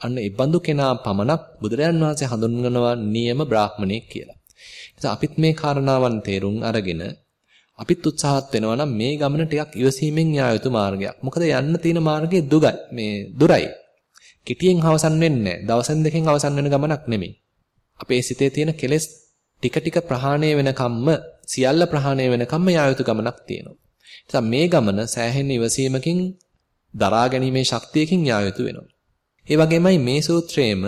අන්න ඒ බඳු කෙනා පමණක් බුදුරයන් වහන්සේ හඳුන්වනවා නියම බ්‍රාහ්මණයෙක් කියලා. නිසා අපිත් මේ කාරණාවන් තේරුම් අරගෙන අපිත් උත්සාහත් වෙනවා නම් මේ ගමන ටිකක් ඉවසීමෙන් යා යුතු මාර්ගයක්. මොකද යන්න තියෙන මාර්ගය දුගයි. මේ දුරයි. කෙටියෙන් අවසන් වෙන්නේ නැහැ. දවසෙන් දෙකෙන් අවසන් වෙන ගමනක් නෙමෙයි. අපේ සිතේ තියෙන කෙලෙස් ටික ටික ප්‍රහාණය වෙනකම්ම සියල්ල ප්‍රහාණය වෙනකම්ම යා යුතු ගමනක් තියෙනවා. නිසා මේ ගමන සෑහෙන ඉවසීමකින් දරා ගැනීමේ ශක්තියකින් යා යුතු වෙනවා. ඒ වගේමයි මේ සූත්‍රයේම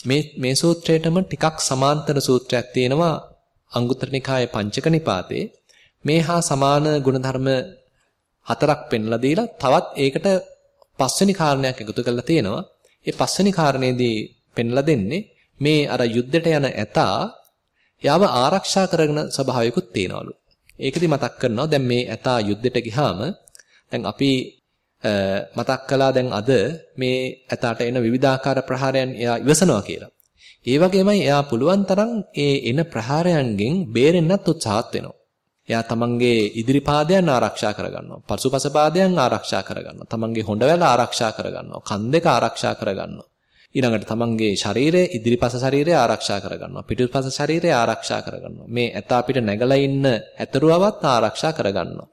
මේ මේ සූත්‍රයටම ටිකක් සමාන්තර සූත්‍රයක් තියෙනවා අංගුත්තර නිකායේ පංචක නිපාතේ මේ හා සමාන ගුණධර්ම හතරක් පෙන්ලා දීලා තවත් ඒකට පස්වෙනි කාරණයක් එකතු කරලා තියෙනවා. ඒ පස්වෙනි කාරණේදී පෙන්ලා දෙන්නේ මේ අර යුද්ධයට යන ඇතා යාව ආරක්ෂා කරගෙන ස්වභාවයකුත් තියෙනවලු. ඒකෙදි මතක් කරනවා දැන් මේ ඇතා යුද්ධයට ගියාම දැන් අපි මතක් කළා දැන් අද මේ ඇතාට එන විවිධාකාර ප්‍රහාරයන් එයා ඉවසනවා කියලා. ඒ වගේමයි එයා පුළුවන් තරම් ඒ එන ප්‍රහාරයන්ගෙන් බේරෙන්නත් උත්සාහත් වෙනවා. එයා තමන්ගේ ඉදිරි පාදයන් ආරක්ෂා කරගන්නවා. පසුපස පාදයන් ආරක්ෂා කරගන්නවා. තමන්ගේ හොඬවැල ආරක්ෂා කරගන්නවා. කන් දෙක ආරක්ෂා කරගන්නවා. ඊළඟට තමන්ගේ ශරීරය ඉදිරිපස ශරීරය ආරක්ෂා කරගන්නවා. පිටුපස ශරීරය ආරක්ෂා කරගන්නවා. මේ ඇතා පිට නැගලා ඉන්න ඇතරුවවත් ආරක්ෂා කරගන්නවා.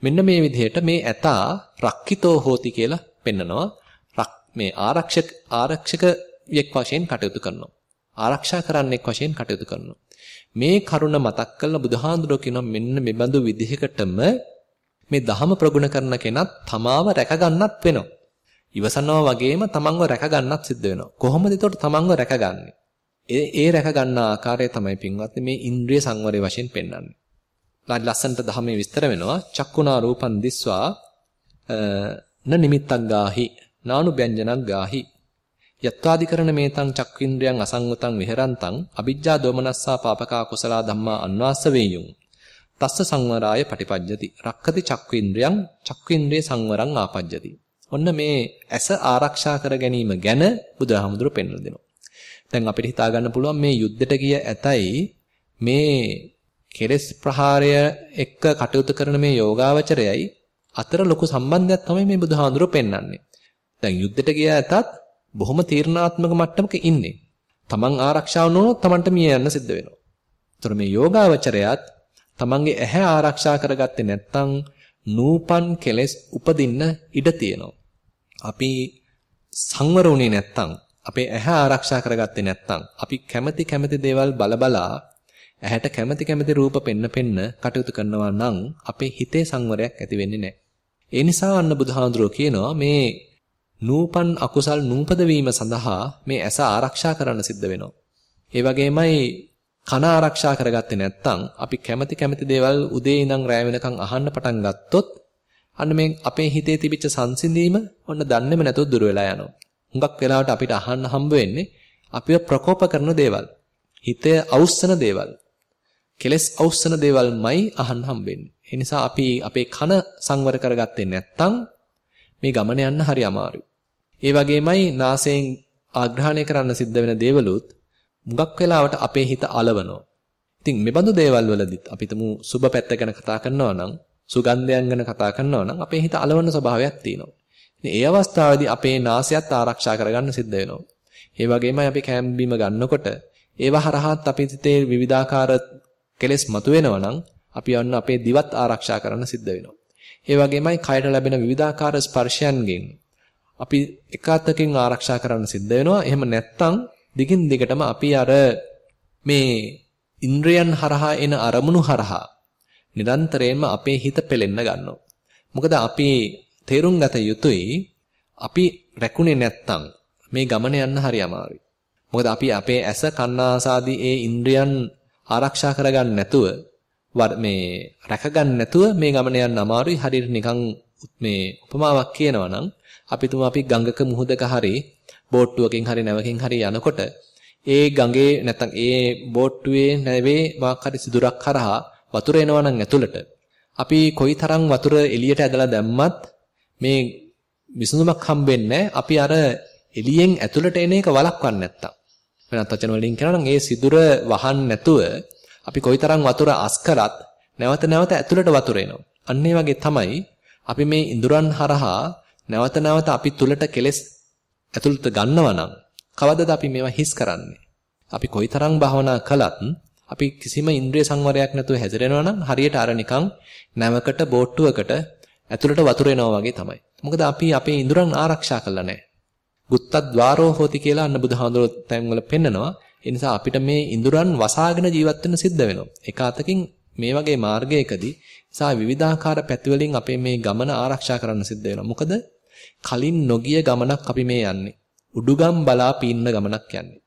මෙන්න මේ විදිහට මේ ඇතා රක්කිතෝ හෝති කියලා පෙන්නනවා. මේ ආරක්ෂක ආරක්ෂක යෙක් වශයෙන් කටයුතු කරනවා. ආරක්ෂා කරන්නෙක් වශයෙන් කටයුතු කරනවා. මේ කරුණ මතක් කරලා බුදුහාඳුරෝ කියනවා මෙන්න මෙබඳු විදිහකටම මේ ධහම ප්‍රගුණ කරන කෙනත් තමාව රැක ගන්නත් වෙනවා. ඉවසනවා වගේම තමන්ව රැක ගන්නත් සිද්ධ වෙනවා. කොහොමද එතකොට තමන්ව රැකගන්නේ? ඒ ඒ රැක ගන්න ආකාරය තමයි පින්වත්නි මේ ඉන්ද්‍රිය සංවරය වශයෙන් පෙන්වන්නේ. ලස්සනට ධහමේ විස්තර වෙනවා. චක්කුණා රූපන් දිස්වා න නිමිත්තක් ගාහි නානු ව්‍යංජනක් ගාහි යත්වාදිකරණ මේතං චක්ඛින්ද්‍රයන් අසංගතං විහෙරන්තං අ비ජ්ජා දෝමනස්සා පාපකා කුසලා ධම්මා අන්වාස්ස වේයුං තස්ස සංවරාය පටිපජ්ජති රක්ඛති චක්ඛින්ද්‍රයන් චක්ඛින්ද්‍රේ සංවරං ආපජ්ජති ඔන්න මේ ඇස ආරක්ෂා කර ගැනීම ගැන බුදුහාමුදුරු පෙන්වලා දෙනවා දැන් අපිට හිතා ගන්න පුළුවන් මේ යුද්ධයට ගිය ඇතයි මේ කෙලස් ප්‍රහාරය එක්ක කටයුතු කරන මේ යෝගාවචරයයි අතර ලොකු සම්බන්ධයක් තමයි මේ බුදුහාඳුර පෙන්වන්නේ. දැන් යුද්ධයට ගිය ඇතත් බොහොම තීර්ණාත්මක මට්ටමක ඉන්නේ. තමන් ආරක්ෂාව නොවුනොත් තමන්ට මිය යන්න සිද්ධ වෙනවා. ඒතර මේ යෝගාවචරයත් තමන්ගේ ඇහැ ආරක්ෂා කරගත්තේ නැත්නම් නූපන් කෙලෙස් උපදින්න ඉඩ තියෙනවා. අපි සංවර වුණේ නැත්නම් අපේ ඇහැ ආරක්ෂා කරගත්තේ නැත්නම් අපි කැමැති කැමැති දේවල් බලබලා ඇහැට කැමැති කැමැති රූප පෙන්න පෙන්න කටයුතු කරනවා නම් අපේ හිතේ සංවරයක් ඇති වෙන්නේ නැහැ. ඒ නිසා අන්න බුදුහාඳුරෝ කියනවා මේ නූපන් අකුසල් නූපද වීම සඳහා මේ ඇස ආරක්ෂා කරන්න සිද්ධ වෙනවා. ඒ වගේමයි කන ආරක්ෂා කරගත්තේ නැත්නම් අපි කැමැති කැමැති දේවල් උදේ ඉඳන් රැ වෙනකන් අහන්න පටන් ගත්තොත් අන්න මේ අපේ හිතේ තිබිච්ච සංසිඳීම ඔන්න දන්නේම නැතුව දුර වෙලා යනවා. හුඟක් වෙලාවට අපිට අහන්න හම්බ වෙන්නේ අපිව ප්‍රකෝප කරන දේවල්. හිතේ අවුස්සන දේවල්. කෙලස් අවුස්සන දේවල්මයි අහන්න හම්බෙන්නේ. ඒ නිසා අපි අපේ කන සංවර කරගත්තේ නැත්නම් මේ ගමන යන්න හරි අමාරුයි. ඒ වගේමයි නාසයෙන් ආග්‍රහණය කරන්න සිද්ධ වෙන දේවලුත් මුගක් වෙලාවට අපේ හිත අලවනවා. ඉතින් මෙබඳු දේවල් වලදීත් අපි තුමු සුබ පැත්ත ගැන කතා කරනවා නම් සුගන්ධයන් ගැන කතා කරනවා නම් අපේ හිත අලවන ස්වභාවයක් තියෙනවා. ඉතින් ඒ අවස්ථාවේදී අපේ නාසයත් ආරක්ෂා කරගන්න සිද්ධ වෙනවා. ඒ වගේමයි අපි කැම් බීම ගන්නකොට ඒව හරහාත් අපේ හිතේ විවිධාකාර කෙලෙස් මතුවෙනවා නම් අපි යන්න අපේ දිවත් ආරක්ෂා කරන්න සිද්ධ වෙනවා. ඒ වගේමයි කයට ලැබෙන විවිධාකාර ස්පර්ශයන්ගෙන් අපි එක අතකින් ආරක්ෂා කරන්න සිද්ධ වෙනවා. එහෙම නැත්නම් දිගින් දිගටම අපි අර මේ ඉන්ද්‍රයන් හරහා එන අරමුණු හරහා නිරන්තරයෙන්ම අපේ හිත පෙලෙන්න ගන්නවා. මොකද අපි තේරුම් ගත යුතුයි අපි රැකුනේ නැත්තම් මේ ගමන යන්න හරි අමාරුයි. මොකද අපි අපේ ඇස කන්නාසාදී ඒ ඉන්ද්‍රයන් ආරක්ෂා කරගන්න නැතුව මේ රැකගන්න නැතුව මේ ගමන යන්න අමාරුයි. හරියට නිකන් මේ උපමාවක් කියනවා නම් අපි තුමු අපි ගඟක මුහුදක හරි බෝට්ටුවකින් හරි නැවකින් හරි යනකොට ඒ ගඟේ නැත්නම් ඒ බෝට්ටුවේ නැවේ මොකක් හරි සිදුරක් කරහා වතුර එනවා නම් ඇතුළට. අපි කොයිතරම් වතුර එළියට ඇදලා දැම්මත් මේ විසඳුමක් හම්බෙන්නේ අපි අර එළියෙන් ඇතුළට එන එක වළක්වන්න නැත්තම්. වෙනත් වචන වලින් කියනවා නම් ඒ සිදුර වහන්න නැතුව අපි කොයිතරම් වතුර අස් කරත් නැවත නැවත ඇතුළට වතුර එනවා. අන්න වගේ තමයි අපි මේ ඉඳුරන් හරහා නැවත නැවත අපි තුලට කෙලෙස් ඇතුළත ගන්නවා නම් කවදද අපි මේවා හිස් කරන්නේ? අපි කොයිතරම් භවනා කළත් අපි කිසිම ඉන්ද්‍රිය සංවරයක් නැතුව හැසිරෙනවා නම් හරියට අර නිකන් නැවකට බෝට්ටුවකට ඇතුළට වතුර එනවා වගේ තමයි. මොකද අපි අපේ ඉඳුරන් ආරක්ෂා කරලා නැහැ. ගුත්තද්්වාරෝ හෝති කියලා අන්න බුදුහාඳුර තැන්වල පෙන්නනවා. ඒ නිසා අපිට මේ ඉඳුරන් වසාගෙන ජීවත් වෙන්න සිද්ධ වෙනවා. එක අතකින් මේ වගේ මාර්ගයකදී සා විවිධාකාර පැතිවලින් අපේ මේ ගමන ආරක්ෂා කරන්න සිද්ධ වෙනවා. මොකද කලින් නොගිය ගමනක් අපි මේ යන්නේ. උඩුගම් බලා පීන්න ගමනක් යන්නේ.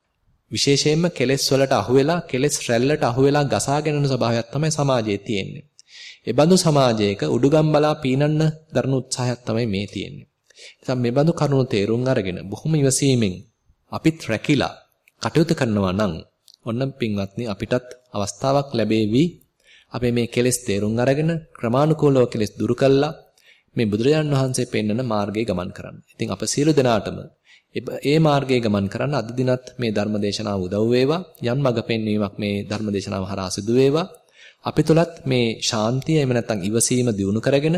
විශේෂයෙන්ම කෙලෙස් වලට අහුවෙලා කෙලෙස් රැල්ලට අහුවෙලා ගසාගෙන යන ස්වභාවයක් තමයි සමාජයේ තියෙන්නේ. ඒ බඳු සමාජයක උඩුගම් බලා පීනන්න දරන උත්සාහයක් තමයි මේ තියෙන්නේ. ඉතින් මේ බඳු කරුණු තේරුම් අරගෙන බොහොම ඉවසීමෙන් අපිත් රැකිලා කටයුතු කරනවා නම් ඔන්න පින්වත්නි අපිටත් අවස්ථාවක් ලැබේවි අපේ මේ කෙලෙස් තේරුම් අරගෙන ක්‍රමානුකූලව කෙලෙස් දුරු කළා මේ බුදුරජාණන් වහන්සේ පෙන්වන මාර්ගයේ ගමන් කරන්න. ඉතින් අප සියලු දෙනාටම ඒ මාර්ගයේ ගමන් කරන්න අද දිනත් මේ ධර්ම දේශනාව උදව් වේවා. යම් මඟ පෙන්වීමක් මේ ධර්ම දේශනාව හරහා සිදු වේවා. අපි තුලත් මේ ශාන්තිය එහෙම නැත්නම් ඉවසීම දිනු කරගෙන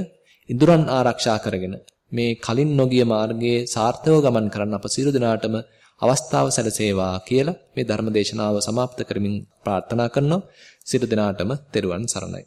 ඉඳුරන් ආරක්ෂා කරගෙන මේ කලින් නොගිය මාර්ගයේ සාර්ථකව ගමන් කරන්න අප සියලු දෙනාටම අවස්ථාව සැලසේවා කියලා මේ ධර්ම දේශනාව સમાપ્ત කරමින් ප්‍රාර්ථනා කරනවා සියලු දෙනාටම තෙරුවන් සරණයි